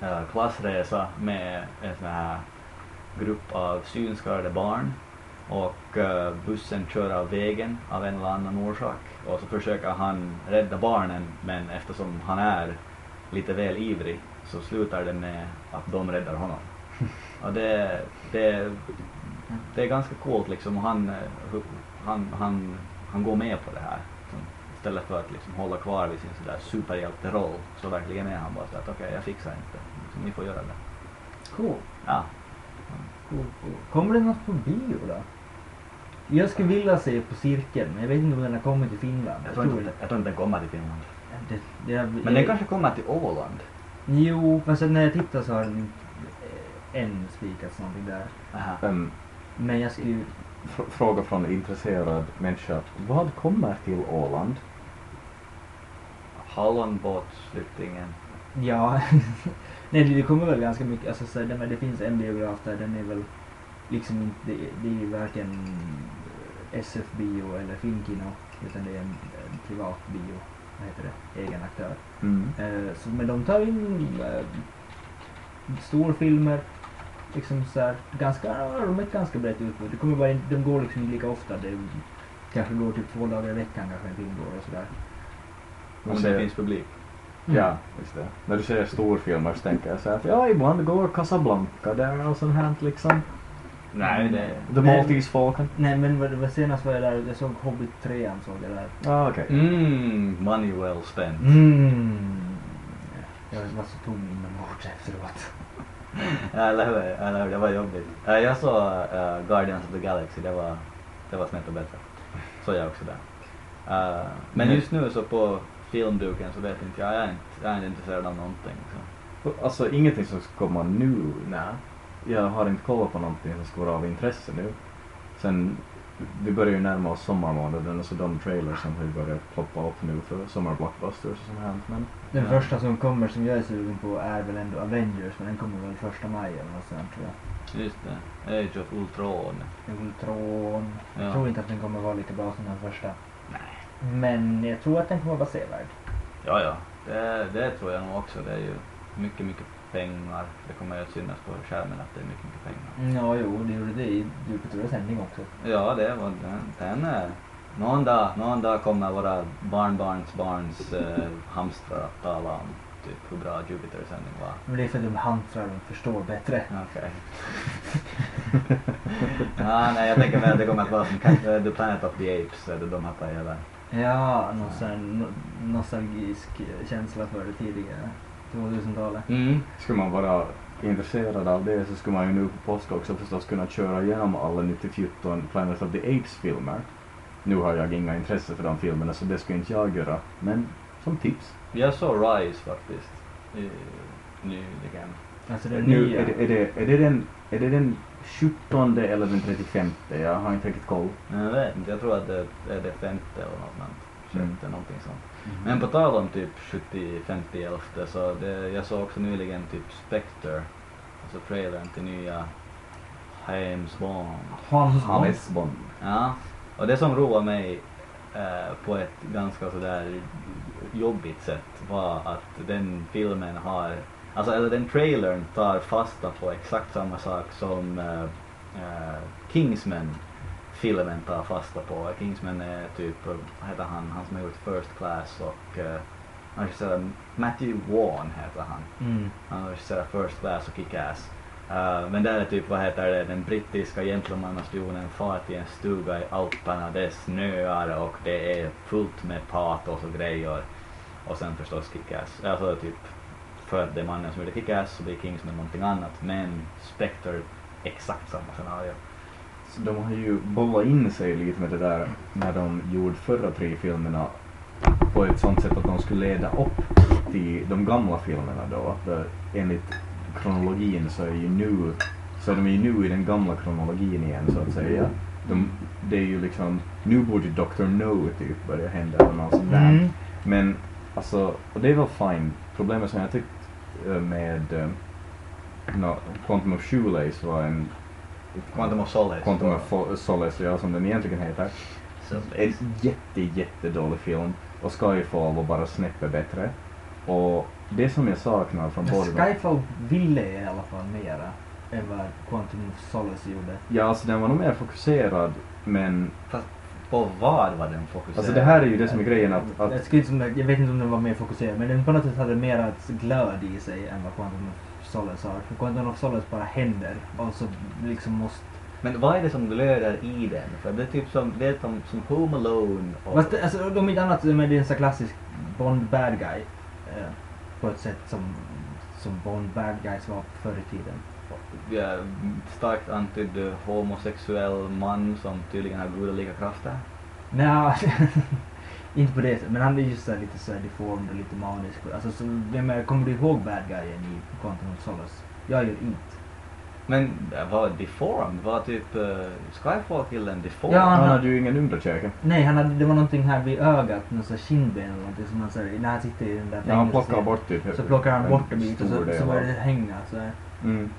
uh, klassresa med en sån här grupp av synskadade barn och eh, bussen kör av vägen av en eller annan orsak och så försöker han rädda barnen men eftersom han är lite väl ivrig så slutar det med att de räddar honom. Och det, det, det är ganska coolt liksom och han, eh, han, han, han går med på det här. Så Istället för att liksom hålla kvar vid sin sådär superhjälteroll så verkligen är han bara så att okej jag fixar inte, liksom, ni får göra det.
Cool.
Ja.
Kommer det något på bio då? Jag skulle vilja se på cirkeln, men jag vet inte om den har kommit till Finland.
Jag tror inte, jag tror inte den kommer till Finland.
Det, det,
Men den kanske kommer till Åland.
Jo, fast när jag tittar så har den inte eh, än spikats någonting där.
En
Men jag skulle ju...
fråga från en intresserad människa. Vad kommer till Åland?
Hallonbåtsflyktingen.
Ja. Nej, det kommer väl ganska mycket. Alltså, så, det, men det finns en biograf där, den är väl liksom inte... Det, det är ju varken SF-bio eller Filmkino, utan det är en, en privat bio. Vad heter det? Egen aktör.
Mm.
Eh, så, men de tar in eh, storfilmer. Liksom så här, ganska, de är ett ganska brett utbud. Det kommer bara in, de går liksom inte lika ofta. Det kanske går typ två dagar i veckan kanske en film går och sådär.
Om det finns publik.
Ja, just det. När du säger storfilmer så tänker jag så här att ja, ibland går Casablanca där och sånt här liksom.
Nej, det...
The
Nej.
Maltese-folken.
Nej men vad, vad senast var jag där, jag såg Hobbit 3 såg jag där.
Ja, ah, okej.
Mm, money well spent.
Mm. Jag var så tom inombords efteråt.
Eller hur? Eller hur? Det var jobbigt. Jag såg eh, Guardians of the Galaxy, det var, det var snett och bättre. Så jag också där. Eh, men
Men-
just nu så på filmduken så vet inte jag, jag är inte, jag är inte intresserad av någonting. Så.
Alltså ingenting som ska komma nu.
Nej.
Jag har inte kollat på någonting som ska vara av intresse nu. Sen, vi börjar ju närma oss sommarmånaden så de trailers som har börjat ploppa upp nu för sommarblockbusters och sånt här. Men
Den
Ja.
första som kommer som jag är sugen på är väl ändå Avengers men den kommer väl första maj eller något sånt tror jag.
Just det. Age of Ultron.
Ultron.
Ja.
Jag tror inte att den kommer vara lika bra som den första. Men jag tror att den kommer vara sevärd.
Ja, ja. Det, det tror jag nog också. Det är ju mycket, mycket pengar. Det kommer att synas på skärmen att det är mycket, mycket pengar.
Ja, jo, det gjorde det i Jupiter sändning också.
Ja, det var den. den är, någon, dag, någon dag kommer våra barnbarns barns eh, hamstrar att tala om typ hur bra Jupiter-sändning var.
Men det är för att de hantrar och förstår bättre.
Okej. ja, nej, jag tänker mig att det kommer att vara som eh, The Planet of the Apes, eh, där de i hela...
Ja, någon sån här no- nostalgisk känsla för det tidigare 2000-talet.
Mm.
skulle man vara intresserad av det så skulle man ju nu på påsk också förstås kunna köra igenom alla 90-14 Planet of the Apes-filmer. Nu har jag inga intresse för de filmerna så det skulle inte jag göra. Men som tips.
Jag såg Rise faktiskt. I, nyligen.
Alltså den
Nu,
nya.
är, det, är, det, är, det den, är det den 17 eller den 35? Jag har inte riktigt koll.
Jag vet inte, jag tror att det är det femte eller något sånt. Sjätte,
Mm.
någonting sånt. Men på tal om typ 70, 50, 11 så det, jag såg också nyligen typ Spectre, alltså trailern till nya James Bond.
James Bond.
Ja, och det som roade mig eh, på ett ganska sådär jobbigt sätt var att den filmen har, alltså eller den trailern tar fasta på exakt samma sak som eh, eh, Kingsman filmen tar fasta på. Kingsman är typ, eh, vad heter han, han som har gjort First Class och eh, han regisserar, Matthew Vaughn heter han.
Mm.
Han regisserar First Class och Kick-Ass. Uh, men där är typ, vad heter det, den brittiska gentlemannaspionen far till en stuga i Alperna, det snöar och det är fullt med patos och grejer. Och sen förstås Kick-Ass. Alltså typ, för att det är mannen som gjorde Kick-Ass så blir Kingsman någonting annat. Men Spectre, exakt samma scenario.
Så de har ju bollat in sig lite med det där när de gjorde förra tre filmerna på ett sånt sätt att de skulle leda upp till de gamla filmerna då. För enligt kronologin så är ju nu, så är de ju nu i den gamla kronologin igen så att säga. De, det är ju liksom, nu borde Dr. No typ börja hända eller något sånt där.
Mm.
Men alltså, och det är väl fine. Problemet som jag tyckt eh, med uh, no, Quantum of Shoelace var en
Quantum of Solace.
Quantum of Solace, ja, som den egentligen heter. En jätte, jättedålig film. Och Skyfall var bara snäppet bättre. Och det som jag saknar från
Men
båda...
Skyfall ville i alla fall mera än vad Quantum of Solace gjorde.
Ja, alltså den var nog mer fokuserad, men
Fast på vad var den fokuserad?
alltså det här är ju det som är grejen att...
Jag,
att
skulle inte, som- jag vet inte om den var mer fokuserad men den på något sätt hade mer glöd i sig än vad Quantum of Solace har. För Quantum of Solace bara händer och så liksom måste...
Men vad är det som glöder i den? För det är typ som, det är som, som Home Alone och...
Fast alltså, är inte annat men det är en sån klassisk Bond bad guy. Eh, på ett sätt som, som Bond bad guys var förr i tiden.
Ja, starkt antydd homosexuell man som tydligen har gudalika krafter.
Nej, inte på det sättet. Men han är just så här lite så här deformed och lite manisk. Alltså, så, vem är, kommer du ihåg bad guyen i Quantum of Solace? Jag gör inte.
Men eh, var deformed? Var typ uh, Skyfall-killen deformed?
Ja,
han
han-
hade ju ingen underkäke.
Nej, han hade, det var någonting här vid ögat, någon sån här kindben eller någonting som han säger, när han sitter i den där
Ja, han plockar bort typ
Så plockar han bort en bit och så, så börjar det hänga så här.
Mm.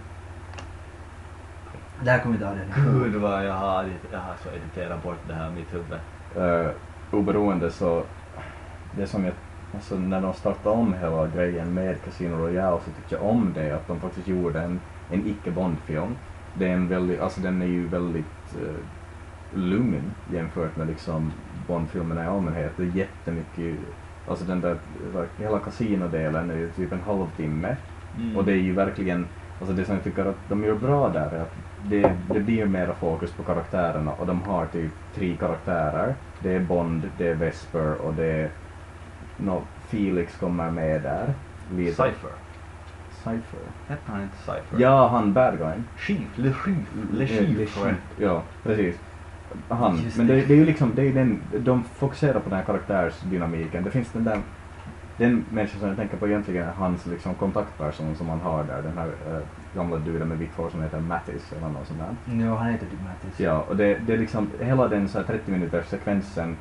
Där kommer det.
Gud vad jag har, jag har så editerat bort det här i mitt huvud.
Uh, oberoende så, det som jag, alltså när de startade om hela grejen med Casino Royale så tyckte jag om det att de faktiskt gjorde en, en icke-Bond-film. Det är en väldigt, alltså den är ju väldigt uh, lugn jämfört med liksom Bond-filmerna i allmänhet. Det är jättemycket, alltså den där, hela kasinodelen är ju typ en halvtimme.
Mm.
Och det är ju verkligen, alltså det som jag tycker att de gör bra där är att det, det blir mera fokus på karaktärerna och de har typ tre karaktärer. Det är Bond, det är Vesper och det är, no, Felix kommer med där. Lite.
Cypher.
Cypher?
Hette han inte Cypher?
Ja, han bad guyen.
Chief, Le Chief, Le
Eh,
Chief. tror jag.
Ja, precis. Han.
Just
Men
det.
det, är ju liksom, det är den, de fokuserar på den här karaktärsdynamiken. Det finns den där, den människan som jag tänker på egentligen är hans liksom kontaktperson som han har där, den här eh, gamla duden med vitt hår som heter Mattis eller något sånt där.
Ja, han heter typ Mattis.
Ja, och det, det är liksom, hela den så här 30 minuters sekvensen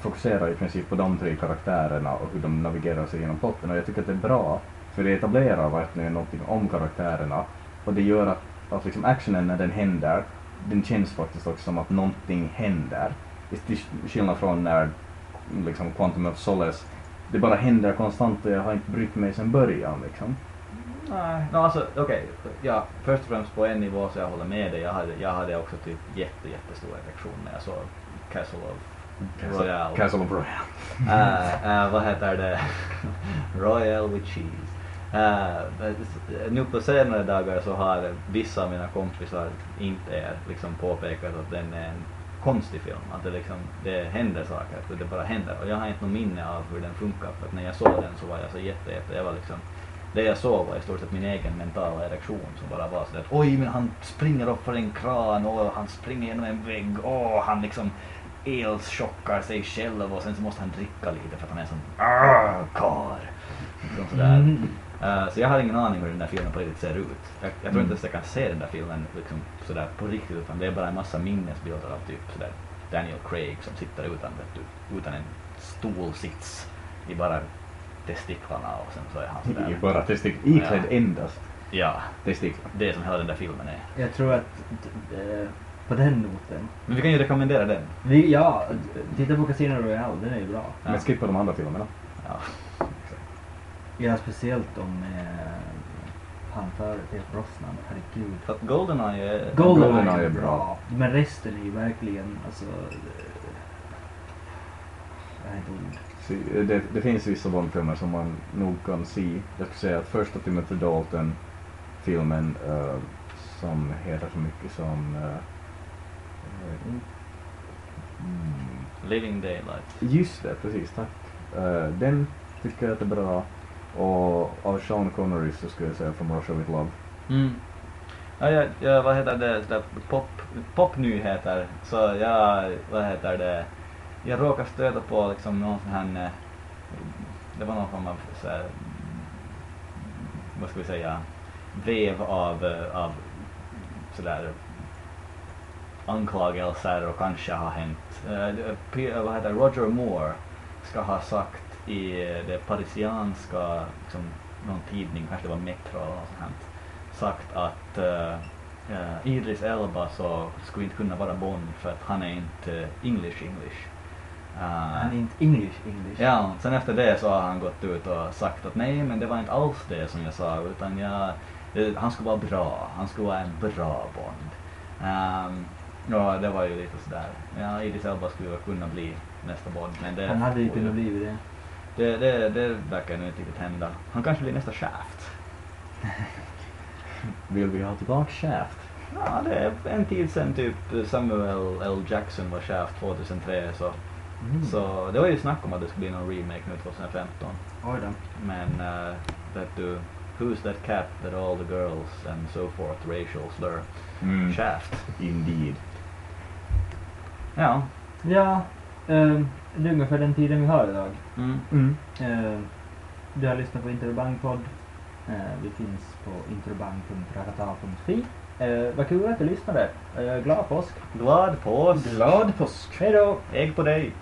fokuserar i princip på de tre karaktärerna och hur de navigerar sig genom plotten och jag tycker att det är bra för det etablerar verkligen någonting om karaktärerna och det gör att, att liksom actionen när den händer, den känns faktiskt också som att någonting händer. Till skillnad från när liksom Quantum of Solace, det bara händer konstant och jag har inte brytt mig sedan början liksom.
Nej, no, alltså okej. Ja, först och främst på en nivå så jag håller med dig. Jag hade, jag hade också typ jätte, jättestor erektion när jag såg Castle of Royale.
Castle of Royale.
Äh, äh, vad heter det? Royal with cheese. Äh, nu på senare dagar så har vissa av mina kompisar, inte er, liksom påpekat att den är en konstig film. Att det liksom, det händer saker, att det bara händer. Och jag har inte något minne av hur den funkar. För att när jag såg den så var jag så jätte, jätte, jag var liksom det jag såg var i stort sett min egen mentala erektion som bara var sådär att oj men han springer upp för en kran och han springer genom en vägg och han liksom elchockar sig själv och sen så måste han dricka lite för att han är en sån karl! kar. Liksom sådär.
Mm.
Eh, så jag har ingen aning hur den där filmen på riktigt ser ut. Jag, jag tror
Mm.
inte ens jag kan se den där filmen liksom sådär på riktigt utan det är bara en massa minnesbilder av typ sådär Daniel Craig som sitter utan, utan en stolsits i bara testiklarna och sen så är han
I
sådär.
bara testiklar, iklädd
Ja.
endast
Ja,
testiklar.
det är som hela den där filmen är.
Jag tror att eh, på den noten.
Men vi kan ju rekommendera den.
Vi, ja, titta på Casino Royale, den är ju bra.
Ja.
Men skippa de andra filmerna.
Ja.
Ja, speciellt om eh, han före Pierce Brosnan, herregud.
För Goldeneye är...
Goldeneye
Goldeneye
är
är
bra.
bra.
Men resten är ju verkligen, alltså... Jag har inte ord.
Så, eh, Det, det finns vissa Bondfilmer som man nog kan se. Jag skulle säga att första Timothy Dalton-filmen eh, som heter så mycket som... eh, mm,
Living Daylight.
just det, precis, tack. Eh, den tycker jag att är bra. Och av Sean Connery så skulle jag säga From Russia With Love.
Mm. Ja, jag, jag, vad heter det, sådär pop, popnyheter, så jag, vad heter det, jag råkade stöta på liksom någon sån här, eh, det var någon form av så här, vad ska vi säga, vev av, eh, av sådär anklagelser och kanske har hänt. Uh, vad heter det? Roger Moore ska ha sagt i det parisianska, liksom, någon tidning, kanske det var Metro eller något sånt, här, sagt att eh, Idris Elba så skulle inte kunna vara Bond för att han är inte English English. Eh,
Han är inte English English.
Ja, sen efter det så har han gått ut och sagt att nej men det var inte alls det som jag sa utan jag, det, han skulle vara bra, han skulle vara en bra Bond. Um, ja, det var ju lite sådär, ja Idris Elba skulle kunna bli nästa Bond men det
Han hade ju kunnat bli det.
Det, det, det verkar nu inte riktigt hända. Han kanske blir nästa Shaft.
Vill vi ha tillbaka Shaft?
Ja, det är en tid sedan typ Samuel L. Jackson var Shaft 2003 så,
Mm.
så det var ju snack om att det skulle bli någon remake nu 2015.
Oj då.
Men uh, vet du, who's that cat that all the girls and so forth racial slur?
Mm.
Shaft.
Indeed.
Ja.
Ja, eh, det är ungefär den tiden vi har idag.
Mm.
Mm.
Eh, du har lyssnat på Interbank-podd. Eh, vi finns på interbank.rakata.fi. Eh, vad kul att du lyssnade. Eh, glad påsk.
Glad påsk.
Glad påsk!
Hej då!
Ägg på dig.